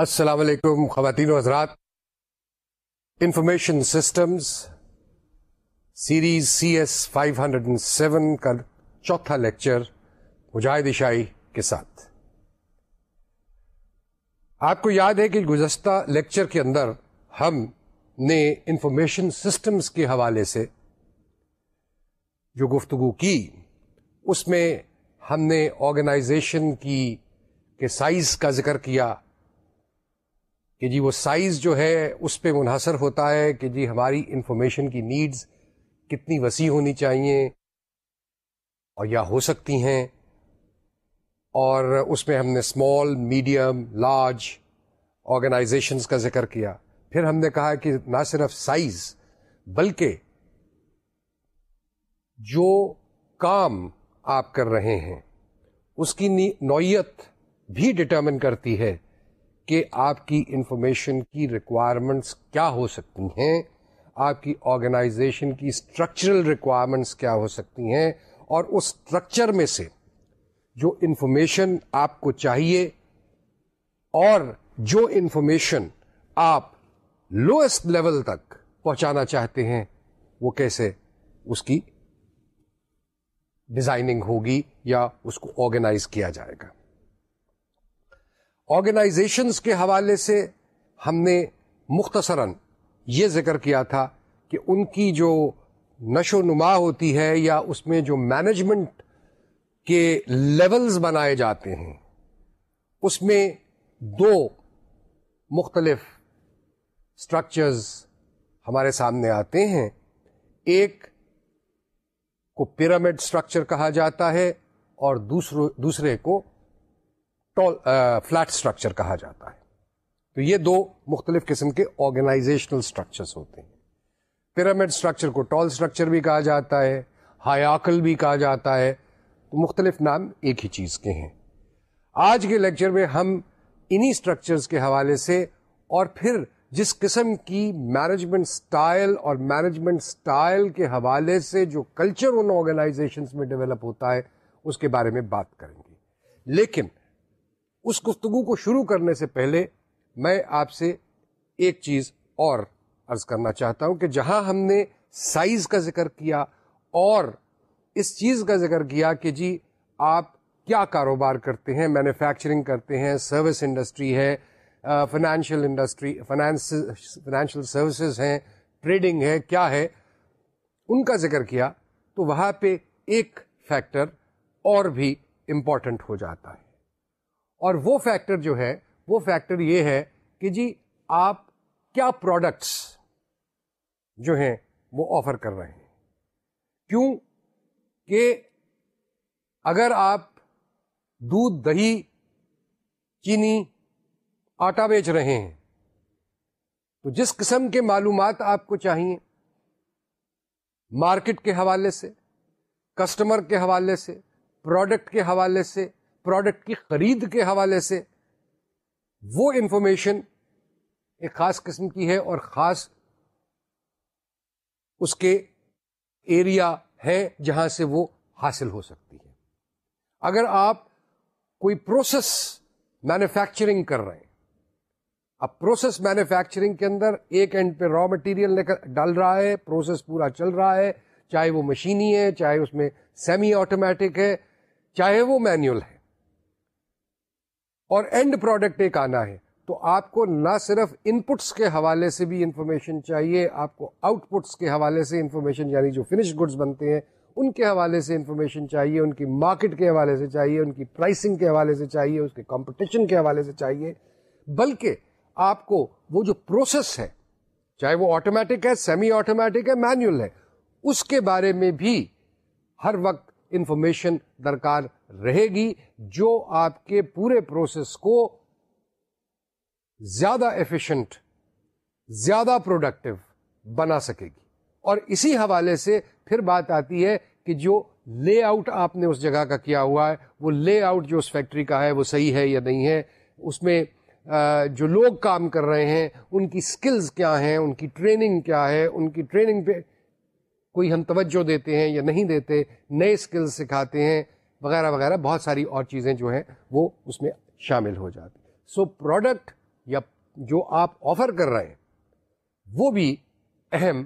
السلام علیکم خواتین و حضرات information systems series C S five hundred and seven کا چوتھا لیکچر مجاہد عشائی کے ساتھ آپ کو یاد ہے کہ گزشتہ لیکچر کے اندر ہم نے انفارمیشن سسٹمز کے حوالے سے جو گفتگو کی اس میں ہم نے آرگنائزیشن کی کے سائز کا ذکر کیا کہ جی وہ سائز جو ہے اس پہ منحصر ہوتا ہے کہ جی ہماری انفارمیشن کی نیڈز کتنی وسیع ہونی چاہیے اور یا ہو سکتی ہیں اور اس میں ہم نے اسمال میڈیم لارج آرگنائزیشنس کا ذکر کیا پھر ہم نے کہا کہ نہ صرف سائز بلکہ جو کام آپ کر رہے ہیں اس کی نوعیت بھی ڈٹرمن کرتی ہے کہ آپ کی انفارمیشن کی ریکوائرمنٹس کیا ہو سکتی ہیں آپ کی آرگنائزیشن کی اسٹرکچرل ریکوائرمنٹس کیا ہو سکتی ہیں اور اس اسٹرکچر میں سے جو انفارمیشن آپ کو چاہیے اور جو انفارمیشن آپ لوئسٹ لیول تک پہنچانا چاہتے ہیں وہ کیسے اس کی ڈیزائننگ ہوگی یا اس کو آرگنائز کیا جائے گا آرگنائزیشنس کے حوالے سے ہم نے مختصراً یہ ذکر کیا تھا کہ ان کی جو نشو و نما ہوتی ہے یا اس میں جو مینجمنٹ کے لیولز بنائے جاتے ہیں اس میں دو مختلف اسٹرکچرز ہمارے سامنے آتے ہیں ایک کو پیرامڈ اسٹرکچر کہا جاتا ہے اور دوسرے دوسرے کو فلیٹ اسٹرکچر کہا جاتا ہے تو یہ دو مختلف قسم کے آرگنائزیشنل اسٹرکچرس ہوتے ہیں پیرامڈ اسٹرکچر کو ٹال اسٹرکچر بھی کہا جاتا ہے ہایاکل بھی کہا جاتا ہے تو مختلف نام ایک ہی چیز کے ہیں آج کے لیکچر میں ہم انہی اسٹرکچرز کے حوالے سے اور پھر جس قسم کی مینجمنٹ سٹائل اور مینجمنٹ سٹائل کے حوالے سے جو کلچر ان آرگنائزیشنز میں ڈیولپ ہوتا ہے اس کے بارے میں بات کریں گے لیکن اس گفتگو کو شروع کرنے سے پہلے میں آپ سے ایک چیز اور عرض کرنا چاہتا ہوں کہ جہاں ہم نے سائز کا ذکر کیا اور اس چیز کا ذکر کیا کہ جی آپ کیا کاروبار کرتے ہیں مینوفیکچرنگ کرتے ہیں سروس انڈسٹری ہے فائنینشیل انڈسٹری فائنینشیل سروسز ہیں ٹریڈنگ ہے کیا ہے ان کا ذکر کیا تو وہاں پہ ایک فیکٹر اور بھی امپورٹنٹ ہو جاتا ہے اور وہ فیکٹر جو ہے وہ فیکٹر یہ ہے کہ جی آپ کیا پروڈکٹس جو ہیں وہ آفر کر رہے ہیں کیوں کہ اگر آپ دودھ دہی چینی آٹا بیچ رہے ہیں تو جس قسم کے معلومات آپ کو چاہیے مارکیٹ کے حوالے سے کسٹمر کے حوالے سے پروڈکٹ کے حوالے سے پروڈکٹ کی خرید کے حوالے سے وہ انفارمیشن ایک خاص قسم کی ہے اور خاص اس کے ایریا ہے جہاں سے وہ حاصل ہو سکتی ہے اگر آپ کوئی پروسیس مینوفیکچرنگ کر رہے ہیں اب پروسیس مینوفیکچرنگ کے اندر ایک اینڈ پہ را مٹیریل ڈال رہا ہے پروسیس پورا چل رہا ہے چاہے وہ مشینی ہے چاہے اس میں سیمی آٹومیٹک ہے چاہے وہ مینوئل ہے اور اینڈ پروڈکٹ ایک آنا ہے تو آپ کو نہ صرف ان پٹس کے حوالے سے بھی انفارمیشن چاہیے آپ کو آؤٹ پٹس کے حوالے سے انفارمیشن یعنی جو فنش گڈس بنتے ہیں ان کے حوالے سے انفارمیشن چاہیے ان کی مارکیٹ کے حوالے سے چاہیے ان کی پرائسنگ کے حوالے سے چاہیے اس کے کمپٹیشن کے حوالے سے چاہیے بلکہ آپ کو وہ جو پروسیس ہے چاہے وہ آٹومیٹک ہے سیمی آٹومیٹک ہے مینوئل ہے اس کے بارے میں بھی ہر وقت انفارمیشن درکار رہے گی جو آپ کے پورے پروسیس کو زیادہ ایفیشنٹ زیادہ پروڈکٹیو بنا سکے گی اور اسی حوالے سے پھر بات آتی ہے کہ جو لے آؤٹ آپ نے اس جگہ کا کیا ہوا ہے وہ لے آؤٹ جو اس فیکٹری کا ہے وہ صحیح ہے یا نہیں ہے اس میں جو لوگ کام کر رہے ہیں ان کی اسکلز کیا ہیں ان کی ٹریننگ کیا ہے ان کی ٹریننگ پہ کوئی ہم توجہ دیتے ہیں یا نہیں دیتے نئے اسکل سکھاتے ہیں وغیرہ وغیرہ بہت ساری اور چیزیں جو ہیں وہ اس میں شامل ہو جاتی سو پروڈکٹ یا جو آپ آفر کر رہے ہیں وہ بھی اہم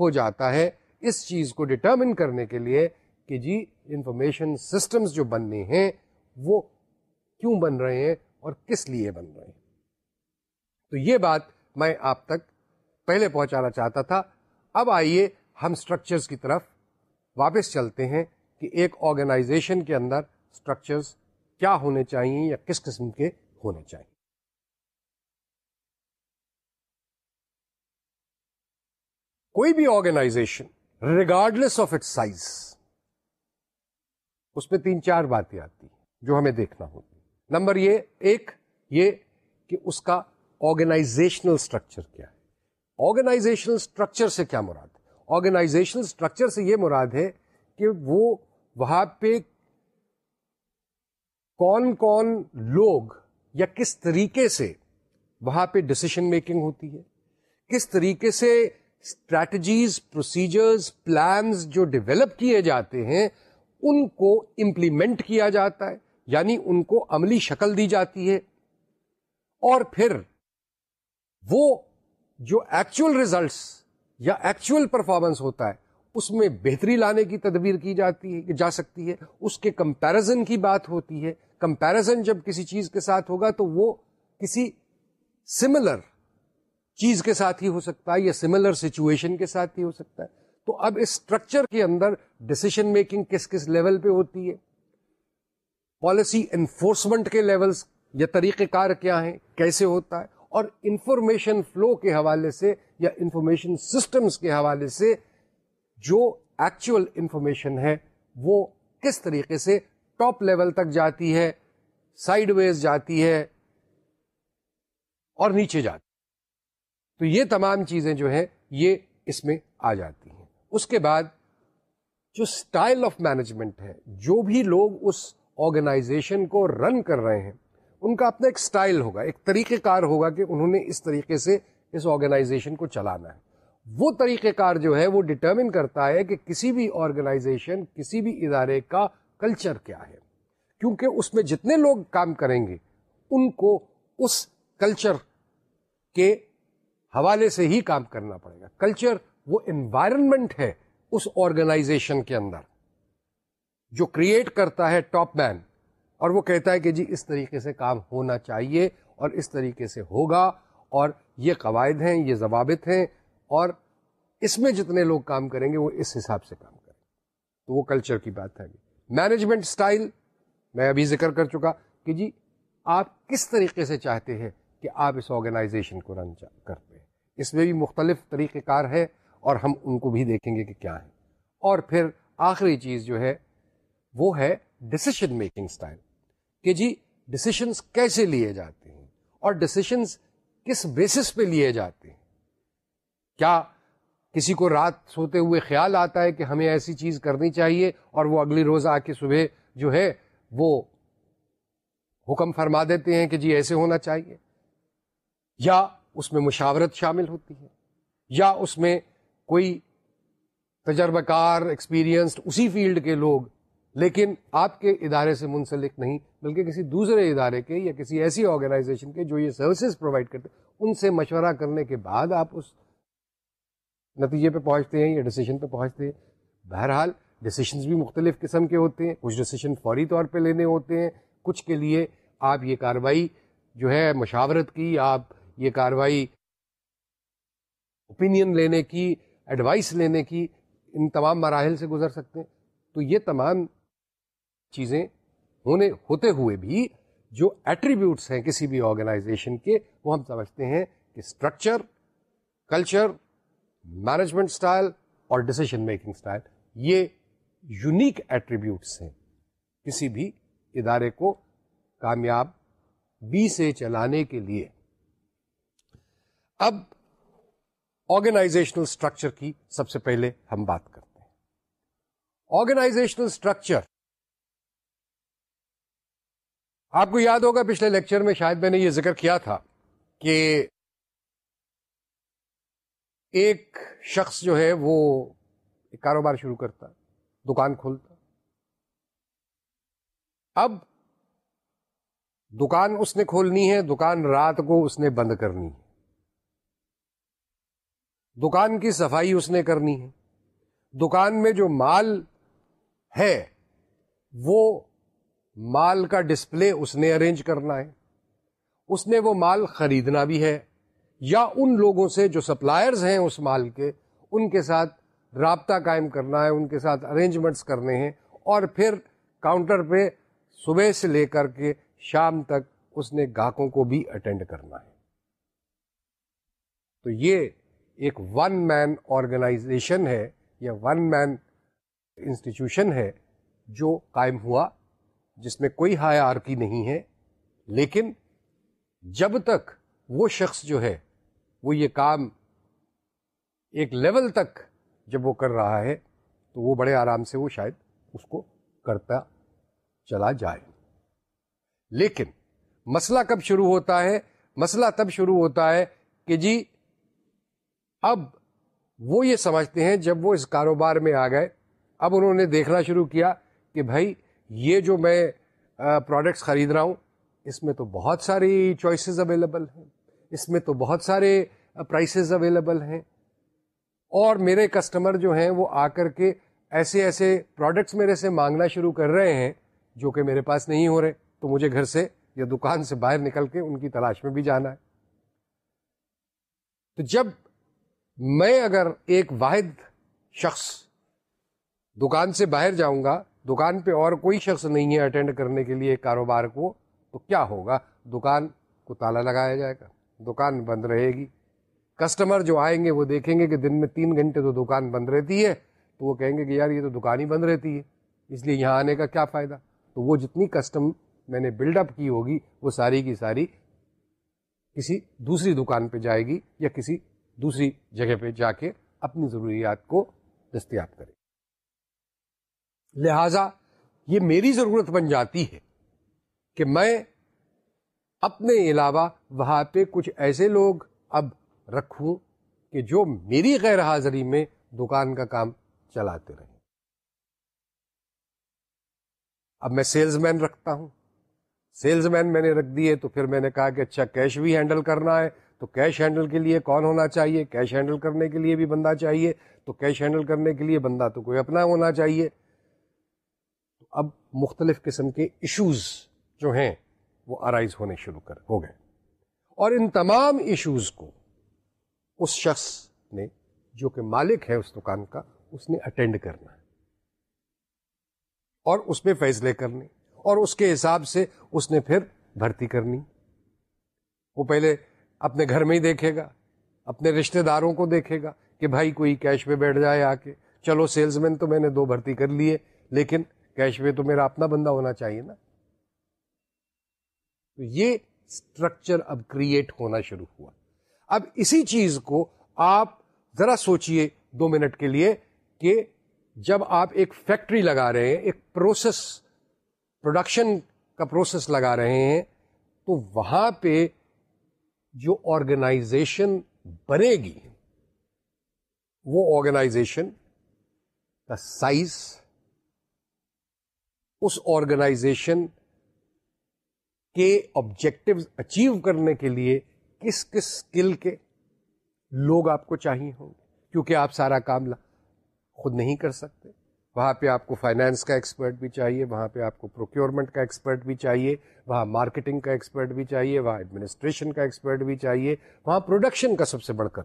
ہو جاتا ہے اس چیز کو ڈٹرمن کرنے کے لیے کہ جی انفارمیشن سسٹمز جو بننے ہیں وہ کیوں بن رہے ہیں اور کس لیے بن رہے ہیں تو یہ بات میں آپ تک پہلے پہنچانا چاہتا تھا اب آئیے ہم اسٹرکچرس کی طرف واپس چلتے ہیں کہ ایک آرگنائزیشن کے اندر اسٹرکچرز کیا ہونے چاہیے یا کس قسم کے ہونے چاہیے کوئی بھی organization regardless of it size اس میں تین چار باتیں آتی ہیں جو ہمیں دیکھنا ہوتی نمبر یہ ایک یہ کہ اس کا آرگنائزیشنل اسٹرکچر کیا ہے آرگنائزیشنل اسٹرکچر سے کیا مراد ہے آرگنائزیشنل اسٹرکچر سے یہ مراد ہے کہ وہ وہاں پہ کون کون لوگ یا کس طریقے سے وہاں پہ ڈسیشن میکنگ ہوتی ہے کس طریقے سے اسٹریٹجیز پروسیجرز پلانز جو ڈیولپ کیے جاتے ہیں ان کو امپلیمنٹ کیا جاتا ہے یعنی ان کو عملی شکل دی جاتی ہے اور پھر وہ جو ایکچوئل ریزلٹس یا ایکچوئل پرفارمنس ہوتا ہے اس میں بہتری لانے کی تدبیر کی جاتی ہے جا سکتی ہے اس کے کمپیرزن کی بات ہوتی ہے کمپیرزن جب کسی چیز کے ساتھ ہوگا تو وہ کسی سملر چیز کے ساتھ ہی ہو سکتا ہے یا سملر سچویشن کے ساتھ ہی ہو سکتا ہے تو اب اس اسٹرکچر کے اندر ڈسیشن میکنگ کس کس لیول پہ ہوتی ہے پالیسی انفورسمنٹ کے لیولز یا طریقہ کار کیا ہیں کیسے ہوتا ہے اور انفارمیشن فلو کے حوالے سے یا انفارمیشن سسٹمس کے حوالے سے جو ایکچوئل انفارمیشن ہے وہ کس طریقے سے ٹاپ لیول تک جاتی ہے سائڈ ویز جاتی ہے اور نیچے جاتی تو یہ تمام چیزیں جو ہیں یہ اس میں آ جاتی ہیں اس کے بعد جو اسٹائل آف مینجمنٹ ہے جو بھی لوگ اس آرگنائزیشن کو رن کر رہے ہیں ان کا اپنا ایک اسٹائل ہوگا ایک طریقہ کار ہوگا کہ انہوں نے اس طریقے سے اس آرگنائزیشن کو چلانا ہے وہ طریقہ کار جو ہے وہ ڈٹرمن کرتا ہے کہ کسی بھی آرگنائزیشن کسی بھی ادارے کا کلچر کیا ہے کیونکہ اس میں جتنے لوگ کام کریں گے ان کو اس کلچر کے حوالے سے ہی کام کرنا پڑے گا کلچر وہ انوائرمنٹ ہے اس آرگنائزیشن کے اندر جو کریٹ کرتا ہے ٹاپ مین اور وہ کہتا ہے کہ جی اس طریقے سے کام ہونا چاہیے اور اس طریقے سے ہوگا اور یہ قواعد ہیں یہ ضوابط ہیں اور اس میں جتنے لوگ کام کریں گے وہ اس حساب سے کام کریں تو وہ کلچر کی بات ہے مینجمنٹ اسٹائل میں ابھی ذکر کر چکا کہ جی آپ کس طریقے سے چاہتے ہیں کہ آپ اس آرگنائزیشن کو رن کرتے ہیں اس میں بھی مختلف طریقہ کار ہے اور ہم ان کو بھی دیکھیں گے کہ کیا ہے اور پھر آخری چیز جو ہے وہ ہے ڈسیشن میکنگ اسٹائل کہ جی ڈسیشنس کیسے لیے جاتے ہیں اور ڈسیشنس کس بیسس پہ لیے جاتے ہیں کیا کسی کو رات سوتے ہوئے خیال آتا ہے کہ ہمیں ایسی چیز کرنی چاہیے اور وہ اگلی روز آ کے صبح جو ہے وہ حکم فرما دیتے ہیں کہ جی ایسے ہونا چاہیے یا اس میں مشاورت شامل ہوتی ہے یا اس میں کوئی تجربہ کار ایکسپیرئنسڈ اسی فیلڈ کے لوگ لیکن آپ کے ادارے سے منسلک نہیں بلکہ کسی دوسرے ادارے کے یا کسی ایسی آرگنائزیشن کے جو یہ سروسز پرووائڈ کرتے ان سے مشورہ کرنے کے بعد آپ اس نتیجے پہ پہنچتے ہیں یا ڈسیشن پہ پہنچتے ہیں بہرحال ڈسیشنز بھی مختلف قسم کے ہوتے ہیں کچھ ڈسیشن فوری طور پہ لینے ہوتے ہیں کچھ کے لیے آپ یہ کاروائی جو ہے مشاورت کی آپ یہ کاروائی اوپینین لینے کی ایڈوائس لینے کی ان تمام مراحل سے گزر سکتے ہیں تو یہ تمام چیزیں ہونے ہوتے ہوئے بھی جو ایٹریبیوٹس ہیں کسی بھی آرگنائزیشن کے وہ ہم سمجھتے ہیں کہ اسٹرکچر کلچر مینجمنٹ اسٹائل اور ڈسیشن میکنگ اسٹائل یہ یونیک ایٹریبیوٹس ہیں کسی بھی ادارے کو کامیاب بی سے چلانے کے لیے اب آرگنائزیشنل اسٹرکچر کی سب سے پہلے ہم بات کرتے ہیں آرگنائزیشنل اسٹرکچر آپ کو یاد ہوگا پچھلے لیکچر میں شاید میں نے یہ ذکر کیا تھا کہ ایک شخص جو ہے وہ کاروبار شروع کرتا دکان کھولتا اب دکان اس نے کھولنی ہے دکان رات کو اس نے بند کرنی ہے دکان کی صفائی اس نے کرنی ہے دکان میں جو مال ہے وہ مال کا ڈسپلے اس نے ارینج کرنا ہے اس نے وہ مال خریدنا بھی ہے یا ان لوگوں سے جو سپلائرز ہیں اس مال کے ان کے ساتھ رابطہ قائم کرنا ہے ان کے ساتھ ارینجمنٹس کرنے ہیں اور پھر کاؤنٹر پہ صبح سے لے کر کے شام تک اس نے گاہکوں کو بھی اٹینڈ کرنا ہے تو یہ ایک ون مین آرگنائزیشن ہے یا ون مین انسٹیٹیوشن ہے جو قائم ہوا جس میں کوئی ہائی آرکی نہیں ہے لیکن جب تک وہ شخص جو ہے وہ یہ کام ایک لیول تک جب وہ کر رہا ہے تو وہ بڑے آرام سے وہ شاید اس کو کرتا چلا جائے لیکن مسئلہ کب شروع ہوتا ہے مسئلہ تب شروع ہوتا ہے کہ جی اب وہ یہ سمجھتے ہیں جب وہ اس کاروبار میں آ گئے اب انہوں نے دیکھنا شروع کیا کہ بھائی یہ جو میں پروڈکٹس خرید رہا ہوں اس میں تو بہت ساری چوائسیز اویلیبل ہیں اس میں تو بہت سارے پرائسیز اویلیبل ہیں اور میرے کسٹمر جو ہیں وہ آ کر کے ایسے ایسے پروڈکٹس میرے سے مانگنا شروع کر رہے ہیں جو کہ میرے پاس نہیں ہو رہے تو مجھے گھر سے یا دکان سے باہر نکل کے ان کی تلاش میں بھی جانا ہے تو جب میں اگر ایک واحد شخص دکان سے باہر جاؤں گا دکان پہ اور کوئی شخص نہیں ہے اٹینڈ کرنے کے لیے کاروبار کو تو کیا ہوگا دکان کو تالا لگایا جائے گا دکان بند رہے گی کسٹمر جو آئیں گے وہ دیکھیں گے کہ دن میں تین گھنٹے تو دکان بند رہتی ہے تو وہ کہیں گے کہ یار یہ تو دکان ہی بند رہتی ہے اس لیے یہاں آنے کا کیا فائدہ تو وہ جتنی کسٹم میں نے بلڈ اپ کی ہوگی وہ ساری کی ساری کسی دوسری دکان پہ جائے گی یا کسی دوسری جگہ پہ جا کے اپنی ضروریات کو دستیاب کرے لہذا یہ میری ضرورت بن جاتی ہے کہ میں اپنے علاوہ وہاں پہ کچھ ایسے لوگ اب رکھوں کہ جو میری غیر حاضری میں دکان کا کام چلاتے رہیں اب میں سیلز مین رکھتا ہوں سیلز مین میں نے رکھ دیے تو پھر میں نے کہا کہ اچھا کیش بھی ہینڈل کرنا ہے تو کیش ہینڈل کے لیے کون ہونا چاہیے کیش ہینڈل کرنے کے لیے بھی بندہ چاہیے تو کیش ہینڈل کرنے کے لیے بندہ تو کوئی اپنا ہونا چاہیے اب مختلف قسم کے ایشوز جو ہیں وہ ارائز ہونے شروع کر ہو گئے اور ان تمام ایشوز کو اس شخص نے جو کہ مالک ہے اس دکان کا اس نے اٹینڈ کرنا اور اس پہ فیصلے کرنے اور اس کے حساب سے اس نے پھر بھرتی کرنی وہ پہلے اپنے گھر میں ہی دیکھے گا اپنے رشتہ داروں کو دیکھے گا کہ بھائی کوئی کیش پہ بیٹھ جائے آ کے چلو سیلز مین تو میں نے دو بھرتی کر لیے لیکن کیش تو میرا اپنا بندہ ہونا چاہیے نا تو یہ اسٹرکچر اب کریٹ ہونا شروع ہوا اب اسی چیز کو آپ ذرا سوچئے دو منٹ کے لیے کہ جب آپ ایک فیکٹری لگا رہے ہیں ایک پروسیس پروڈکشن کا پروسیس لگا رہے ہیں تو وہاں پہ جو آرگنائزیشن بنے گی وہ آرگنائزیشن کا سائز اس آرگنائزیشن کے آبجیکٹو اچیو کرنے کے لیے کس کس اسکل کے لوگ آپ کو چاہیے ہوں گے کیونکہ آپ سارا کام خود نہیں کر سکتے وہاں پہ آپ کو فائنانس کا ایکسپرٹ بھی چاہیے وہاں پہ آپ کو پروکیورمنٹ کا ایکسپرٹ بھی چاہیے وہاں مارکیٹنگ کا ایکسپرٹ بھی چاہیے وہاں ایڈمنسٹریشن کا ایکسپرٹ بھی چاہیے وہاں پروڈکشن کا سب سے بڑھ کر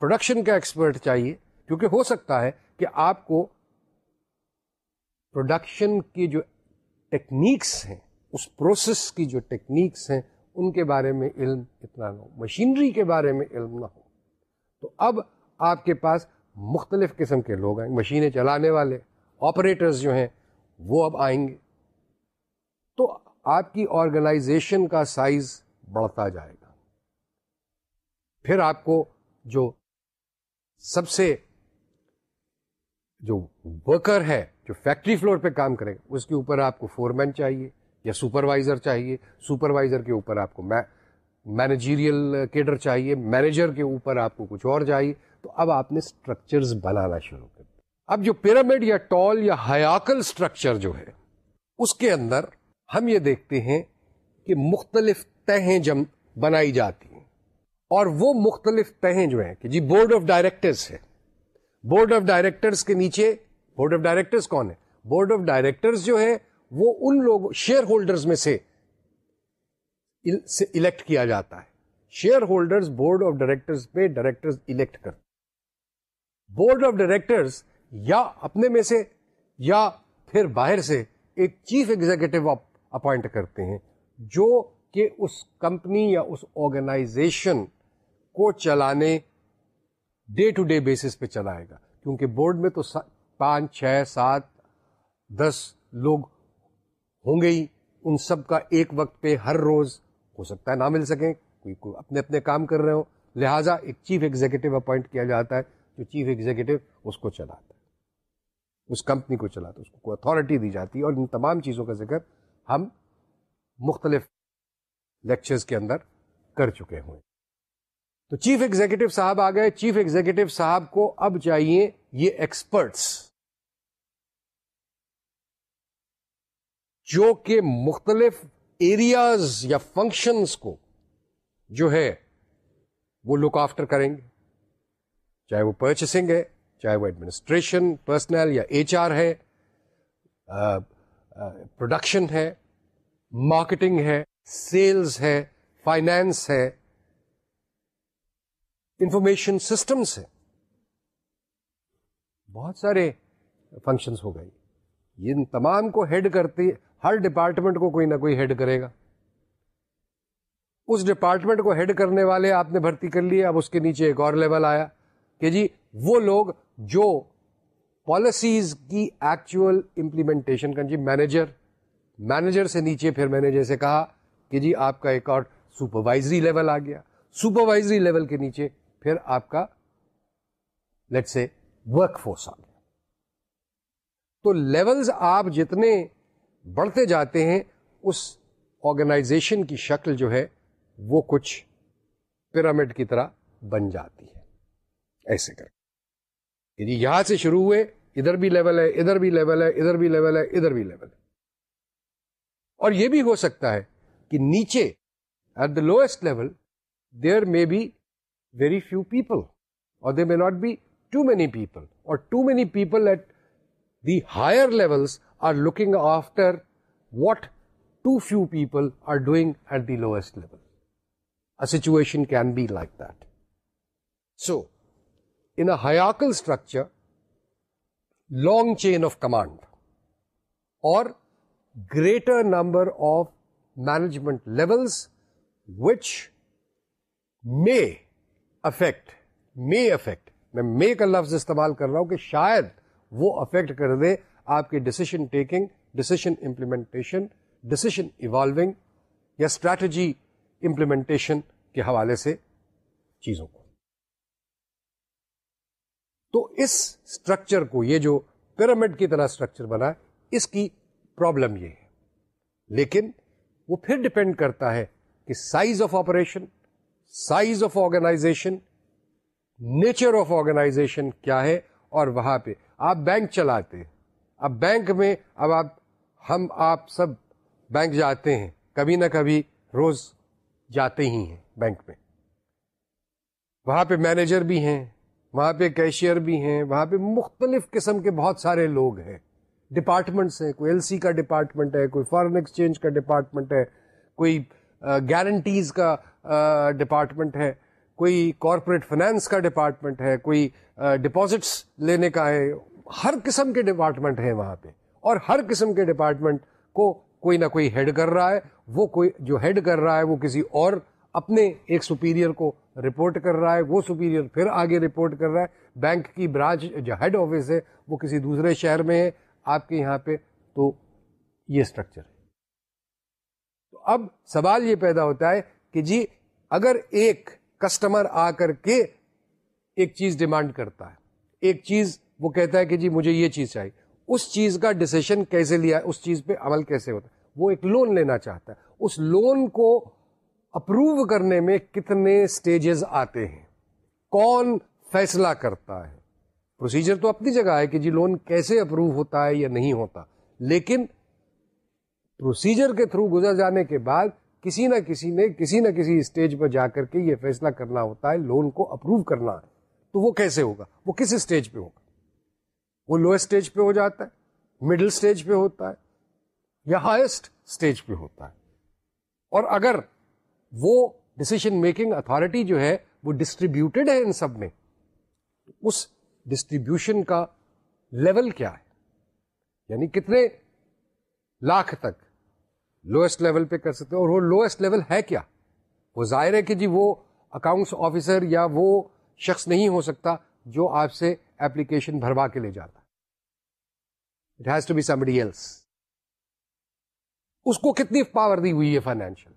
پروڈکشن کا ایکسپرٹ چاہیے کیونکہ ہو سکتا ہے کہ آپ کو پروڈکشن کی جو ٹیکنیکس ہیں اس پروسیس کی جو ٹیکنیکس ہیں ان کے بارے میں علم اتنا نہ ہو مشینری کے بارے میں علم نہ ہو تو اب آپ کے پاس مختلف قسم کے لوگ آئیں مشینیں چلانے والے آپریٹرز جو ہیں وہ اب آئیں گے تو آپ کی آرگنائزیشن کا سائز بڑھتا جائے گا پھر آپ کو جو سب سے جو ورکر ہے جو فیکٹری فلور پہ کام کرے اس کے اوپر آپ کو فور مین چاہیے یا سپروائزر چاہیے سپروائزر کے اوپر آپ کو مینیجیریل کیڈر چاہیے مینیجر کے اوپر آپ کو کچھ اور چاہیے تو اب آپ نے اسٹرکچر بنانا شروع کر دیا اب جو پیرامڈ یا ٹول یا ہیاکل اسٹرکچر جو ہے اس کے اندر ہم یہ دیکھتے ہیں کہ مختلف تہیں جم بنائی جاتی ہیں اور وہ مختلف تہیں جو ہیں کہ جی بورڈ آف ڈائریکٹرس ہے بورڈ آف ڈائریکٹرس کے نیچے بورڈ آف کون ہے بورڈ آف ڈائریکٹرس جو ہے وہ ان لوگوں شیئر ہولڈر میں سے الیکٹ کیا جاتا ہے shareholder board of director director elect کرتے بورڈ آف ڈائریکٹر یا اپنے میں سے یا پھر باہر سے ایک چیف ایگزیکٹو اپوائنٹ کرتے ہیں جو کہ اس کمپنی یا اس آرگنائزیشن کو چلانے ڈے ٹو ڈے بیسس پہ چلائے گا کیونکہ بورڈ میں تو پانچ چھ سات دس لوگ ہوں گے ہی ان سب کا ایک وقت پہ ہر روز ہو سکتا ہے نہ مل سکیں کوئی کوئی اپنے اپنے کام کر رہے ہو لہٰذا ایک چیف ایگزیکٹو اپوائنٹ کیا جاتا ہے جو چیف ایگزیکٹو اس کو چلاتا ہے اس کمپنی کو چلاتا ہے اس کو اتھارٹی دی جاتی ہے اور ان تمام چیزوں کا ذکر ہم مختلف لیکچرز کے اندر کر چکے ہوئے تو چیف ایگزیکٹو صاحب آ گئے چیف ایگزیکٹو صاحب کو اب چاہیے یہ ایکسپرٹس جو کہ مختلف ایریاز یا فنکشنز کو جو ہے وہ لک آفٹر کریں گے چاہے وہ پرچیسنگ ہے چاہے وہ ایڈمنسٹریشن پرسنل یا ایچ آر ہے پروڈکشن ہے مارکیٹنگ ہے سیلز ہے فائنینس ہے انفارمیشن سسٹم سے بہت سارے فنکشنز ہو گئی ان تمام کو ہیڈ کرتے ہر ڈپارٹمنٹ کو کوئی نہ کوئی ہیڈ کرے گا اس ڈپارٹمنٹ کو ہیڈ کرنے والے آپ نے بھرتی کر لی اب اس کے نیچے ایک اور لیول آیا کہ جی وہ لوگ جو پالیسیز کی ایکچوئل امپلیمنٹیشن کر جی مینیجر مینیجر سے نیچے پھر میں نے جیسے کہا کہ جی آپ کا ایک اور سپروائزری لیول آ گیا سپروائزری لیول کے نیچے پھر آپ کا لیٹ سے ورک فورس آ گیا تو لیولز آپ جتنے بڑھتے جاتے ہیں اس آرگنائزیشن کی شکل جو ہے وہ کچھ پیرامڈ کی طرح بن جاتی ہے ایسے کر جی، یہاں سے شروع ہوئے ادھر بھی لیول ہے ادھر بھی لیول ہے ادھر بھی لیول ہے ادھر بھی لیول ہے اور یہ بھی ہو سکتا ہے کہ نیچے at the lowest level there میں بھی very few people, or there may not be too many people, or too many people at the higher levels are looking after what too few people are doing at the lowest level. A situation can be like that. So, in a hierarchical structure, long chain of command or greater number of management levels which may affect may affect میں may کا لفظ استعمال کر رہا ہوں کہ شاید وہ افیکٹ کر دے آپ کی decision taking decision implementation decision ایوالوگ یا اسٹریٹجی امپلیمنٹیشن کے حوالے سے چیزوں کو تو اس اسٹرکچر کو یہ جو پیرامڈ کی طرح اسٹرکچر بنا ہے اس کی پرابلم یہ ہے لیکن وہ پھر ڈپینڈ کرتا ہے کہ size of operation size of organization nature of organization کیا ہے اور وہاں پہ آپ بینک چلاتے ہیں اب بینک میں اب آپ ہم آپ سب بینک جاتے ہیں کبھی نہ کبھی روز جاتے ہی ہیں بینک میں وہاں پہ مینیجر بھی ہیں وہاں پہ کیشیئر بھی ہیں وہاں پہ مختلف قسم کے بہت سارے لوگ ہیں ڈپارٹمنٹس ہیں کوئی ایل سی کا ڈپارٹمنٹ ہے کوئی فارن ایکسچینج کا ڈپارٹمنٹ ہے کوئی گارنٹیز کا ڈپارٹمنٹ ہے کوئی کارپوریٹ فنانس کا ڈپارٹمنٹ ہے کوئی ڈپازٹس لینے کا ہے ہر قسم کے ڈپارٹمنٹ ہیں وہاں پہ اور ہر قسم کے ڈپارٹمنٹ کو کوئی نہ کوئی ہیڈ کر رہا ہے وہ کوئی جو ہیڈ کر رہا ہے وہ کسی اور اپنے ایک سپیریئر کو رپورٹ کر رہا ہے وہ سپیریئر پھر آگے رپورٹ کر رہا ہے بینک کی برانچ جو ہیڈ آفس ہے وہ کسی دوسرے شہر میں ہے آپ کے یہاں پہ تو یہ اسٹرکچر ہے اب سوال یہ پیدا ہوتا ہے کہ جی اگر ایک کسٹمر آ کر کے ایک چیز ڈیمانڈ کرتا ہے ایک چیز وہ کہتا ہے کہ جی مجھے یہ چیز چاہیے اس چیز کا ڈسیشن کیسے لیا اس چیز پہ عمل کیسے ہوتا ہے وہ ایک لون لینا چاہتا ہے اس لون کو اپروو کرنے میں کتنے سٹیجز آتے ہیں کون فیصلہ کرتا ہے پروسیجر تو اپنی جگہ ہے کہ جی لون کیسے اپروو ہوتا ہے یا نہیں ہوتا لیکن پروسیجر کے تھرو گزر جانے کے بعد کسی نہ کسی نے کسی نہ کسی اسٹیج پہ جا کر کے یہ فیصلہ کرنا ہوتا ہے لون کو اپروو کرنا ہے تو وہ کیسے ہوگا وہ کس اسٹیج پہ ہوگا وہ لوئسٹ اسٹیج پہ ہو جاتا ہے مڈل اسٹیج پہ ہوتا ہے یا ہائیسٹ اسٹیج پہ ہوتا ہے اور اگر وہ ڈسیزن میکنگ اتارٹی جو ہے وہ ڈسٹریبیوٹیڈ ہے ان سب میں اس ڈسٹریبیوشن کا لیول کیا ہے یعنی کتنے لاکھ تک لوئسٹ لیول پہ کر سکتے ہیں اور وہ لوئسٹ لیول ہے کیا وہ ظاہر ہے کہ جی وہ اکاؤنٹس آفیسر یا وہ شخص نہیں ہو سکتا جو آپ سے ایپلیکیشن بھروا کے لے جاتا اٹ ہیز ٹو بی اس کو کتنی پاور دی ہوئی ہے فائنینشیل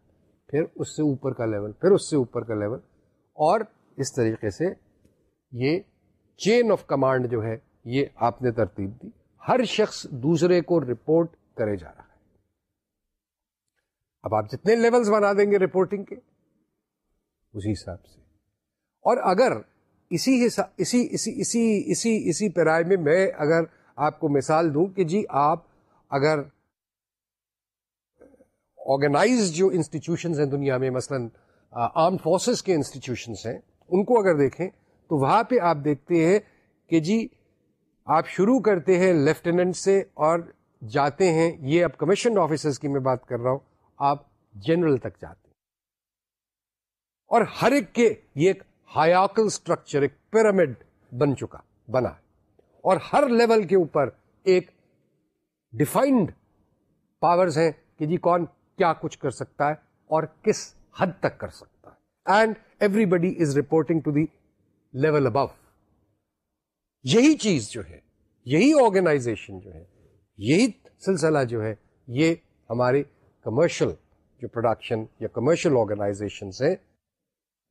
پھر اس سے اوپر کا لیول پھر اس سے اوپر کا لیول اور اس طریقے سے یہ چین آف کمانڈ جو ہے یہ آپ نے ترتیب دی ہر شخص دوسرے کو رپورٹ کرے جا رہا اب آپ جتنے لیولز بنا دیں گے رپورٹنگ کے اسی حساب سے اور اگر اسی حساب اسی اسی اسی اسی اسی پیرائے میں میں اگر آپ کو مثال دوں کہ جی آپ اگر آرگنائز جو انسٹیٹیوشنز ہیں دنیا میں مثلا آرم فورسز کے انسٹیٹیوشنس ہیں ان کو اگر دیکھیں تو وہاں پہ آپ دیکھتے ہیں کہ جی آپ شروع کرتے ہیں لیفٹیننٹ سے اور جاتے ہیں یہ اب کمیشن آفیسرز کی میں بات کر رہا ہوں آپ جنرل تک جاتے ہیں اور ہر ایک کے یہ ایک ہایاکل ایک پیرامڈ بن چکا بنا اور ہر لیول کے اوپر ایک ڈیفائنڈ پاورز ہیں کہ جی کون کیا کچھ کر سکتا ہے اور کس حد تک کر سکتا ہے and everybody is reporting to the level above یہی چیز جو ہے یہی آرگنائزیشن جو ہے یہی سلسلہ جو ہے یہ ہمارے کمرشل جو پروڈکشن یا کمرشل آرگنائزیشن سے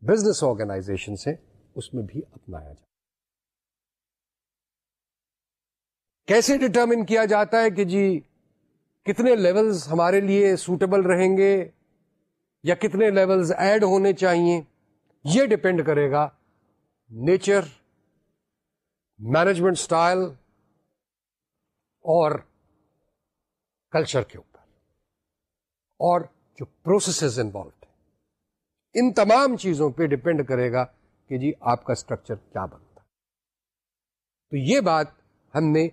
بزنس آرگنائزیشن ہیں اس میں بھی اپنایا جاتا کیسے ڈٹرمن کیا جاتا ہے کہ جی کتنے لیولز ہمارے لیے سوٹیبل رہیں گے یا کتنے لیولز ایڈ ہونے چاہیے یہ ڈپینڈ کرے گا نیچر مینجمنٹ سٹائل اور کلچر کے اوپر اور جو پروسیسز انوالوڈ ہیں ان تمام چیزوں پہ ڈپینڈ کرے گا کہ جی آپ کا اسٹرکچر کیا بنتا تو یہ بات ہم نے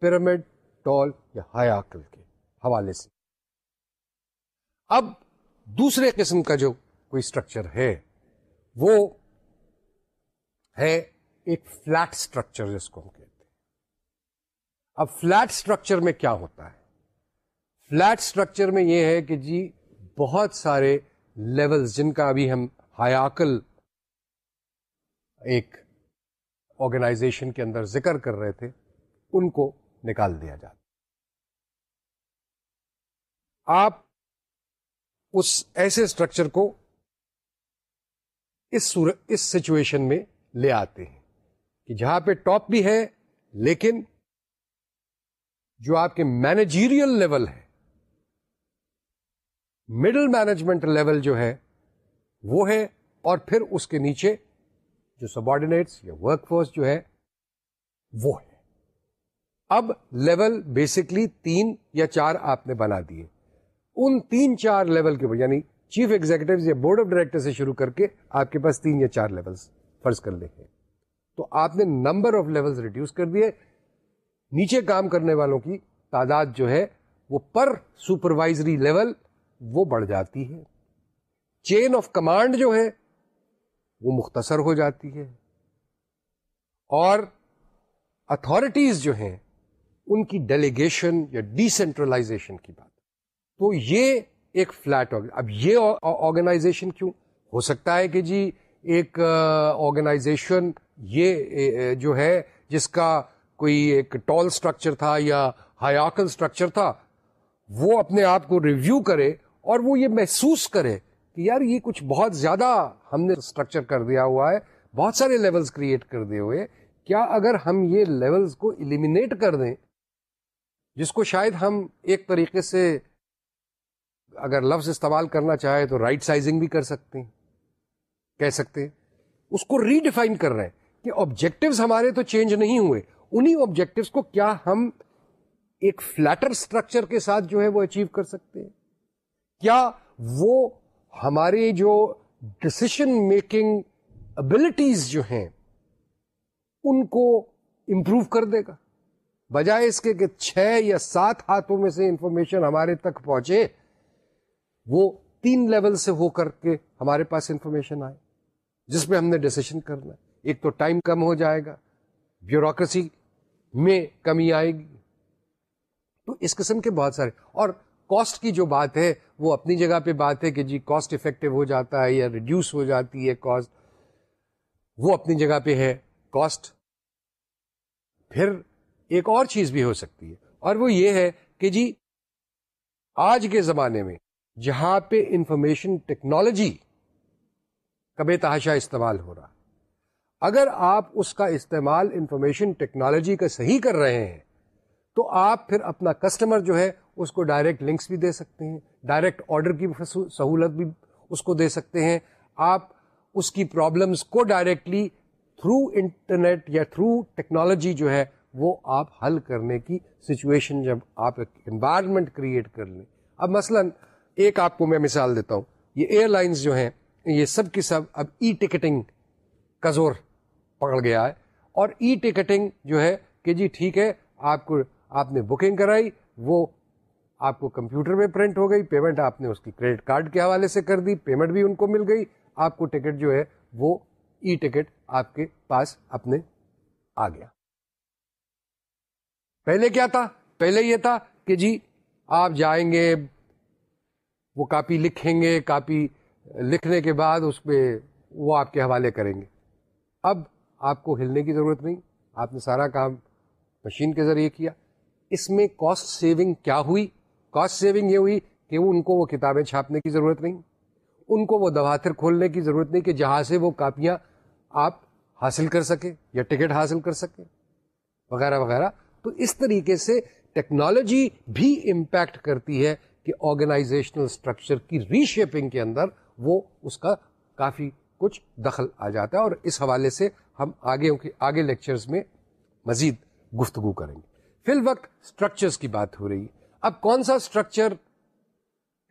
پیرامڈ ٹول یا ہیاکل کے حوالے سے اب دوسرے قسم کا جو کوئی اسٹرکچر ہے وہ ہے ایک فلیٹ اسٹرکچر جس کو ہم کہتے ہیں اب فلیٹ اسٹرکچر میں کیا ہوتا ہے فلیٹ اسٹرکچر میں یہ ہے کہ جی بہت سارے لیولز جن کا ابھی ہم ہیاکل ایک آرگنائزیشن کے اندر ذکر کر رہے تھے ان کو نکال دیا جاتا آپ اس ایسے اسٹرکچر کو اس اسور اس سچویشن میں لے آتے ہیں کہ جہاں پہ ٹاپ بھی ہے لیکن جو آپ کے مینیجیریل لیول ہے مڈل مینجمنٹ لیول جو ہے وہ ہے اور پھر اس کے نیچے جو سب یا ورک فورس جو ہے وہ ہے اب لیول بیسکلی تین یا چار آپ نے بنا دیے ان تین چار لیول کے یعنی چیف ایگزیکٹو یا بورڈ آف ڈائریکٹر سے شروع کر کے آپ کے پاس تین یا چار لیول فرض کر لیں گے تو آپ نے نمبر آف لیول ریڈیوس کر دیے نیچے کام کرنے والوں کی تعداد جو ہے وہ پر سپروائزری لیول وہ بڑھ جاتی ہے چین آف کمانڈ جو ہے وہ مختصر ہو جاتی ہے اور اتارٹیز جو ہیں ان کی ڈیلیگیشن یا ڈی سینٹرلائزیشن کی بات تو یہ ایک فلیٹ اب یہ آرگنائزیشن کیوں ہو سکتا ہے کہ جی ایک آرگنائزیشن یہ جو ہے جس کا کوئی ایک ٹال اسٹرکچر تھا یا ہایاکل اسٹرکچر تھا وہ اپنے آپ کو ریویو کرے اور وہ یہ محسوس کرے کہ یار یہ کچھ بہت زیادہ ہم نے اسٹرکچر کر دیا ہوا ہے بہت سارے لیولز کریٹ کر دیے ہوئے کیا اگر ہم یہ لیولز کو المینیٹ کر دیں جس کو شاید ہم ایک طریقے سے اگر لفظ استعمال کرنا چاہے تو رائٹ سائزنگ بھی کر سکتے ہیں کہہ سکتے ہیں اس کو ریڈیفائن کر رہے ہیں کہ آبجیکٹوز ہمارے تو چینج نہیں ہوئے انہیں آبجیکٹوس کو کیا ہم ایک فلیٹر اسٹرکچر کے ساتھ جو ہے وہ اچیو کر سکتے ہیں کیا وہ ہماری جو ڈسیشن میکنگ ابلٹیز جو ہیں ان کو امپروو کر دے گا بجائے اس کے کہ چھ یا سات ہاتھوں میں سے انفارمیشن ہمارے تک پہنچے وہ تین لیول سے ہو کر کے ہمارے پاس انفارمیشن آئے جس میں ہم نے ڈسیشن کرنا ایک تو ٹائم کم ہو جائے گا بیوروکریسی میں کمی آئے گی تو اس قسم کے بہت سارے اور کاسٹ کی جو بات ہے وہ اپنی جگہ پہ بات ہے کہ جی کاسٹ افیکٹو ہو جاتا ہے یا ریڈیوس ہو جاتی ہے کاسٹ وہ اپنی جگہ پہ ہے کاسٹ پھر ایک اور چیز بھی ہو سکتی ہے اور وہ یہ ہے کہ جی آج کے زمانے میں جہاں پہ انفارمیشن ٹیکنالوجی کا بے تحاشا استعمال ہو رہا اگر آپ اس کا استعمال انفارمیشن ٹیکنالوجی کا صحیح کر رہے ہیں تو آپ پھر اپنا کسٹمر جو ہے اس کو ڈائریکٹ لنکس بھی دے سکتے ہیں ڈائریکٹ آرڈر کی سہولت بھی اس کو دے سکتے ہیں آپ اس کی پرابلمس کو ڈائریکٹلی تھرو انٹرنیٹ یا تھرو ٹیکنالوجی جو ہے وہ آپ حل کرنے کی سچویشن جب آپ ایک انوائرمنٹ کریٹ کر لیں اب مثلا ایک آپ کو میں مثال دیتا ہوں یہ ایئر لائنس جو ہیں یہ سب کے سب اب ای ٹکٹنگ کا زور پکڑ گیا ہے اور ای ٹکٹنگ جو ہے کہ جی ٹھیک ہے آپ کو آپ نے بکنگ کرائی وہ آپ کو کمپیوٹر میں پرنٹ ہو گئی پیمنٹ آپ نے اس کی کریڈٹ کارڈ کے حوالے سے کر دی پیمنٹ بھی ان کو مل گئی آپ کو ٹکٹ جو ہے وہ ای ٹکٹ آپ کے پاس اپنے آ گیا پہلے کیا تھا پہلے یہ تھا کہ جی آپ جائیں گے وہ کاپی لکھیں گے کاپی لکھنے کے بعد اس پہ وہ آپ کے حوالے کریں گے اب آپ کو ہلنے کی ضرورت نہیں آپ نے سارا کام مشین کے ذریعے کیا اس میں کاسٹ سیونگ کیا ہوئی کاسٹ سیونگ یہ ہوئی کہ وہ ان کو وہ کتابیں چھاپنے کی ضرورت نہیں ان کو وہ دفاتر کھولنے کی ضرورت نہیں کہ جہاں سے وہ کاپیاں آپ حاصل کر سکیں یا ٹکٹ حاصل کر سکیں وغیرہ وغیرہ تو اس طریقے سے ٹیکنالوجی بھی امپیکٹ کرتی ہے کہ آرگنائزیشنل اسٹرکچر کی ری شیپنگ کے اندر وہ اس کا کافی کچھ دخل آ جاتا ہے اور اس حوالے سے ہم آگے آگے لیکچرز میں مزید گفتگو کریں گے فی الوقت اسٹرکچرس کی بات ہو رہی ہے اب کون سا اسٹرکچر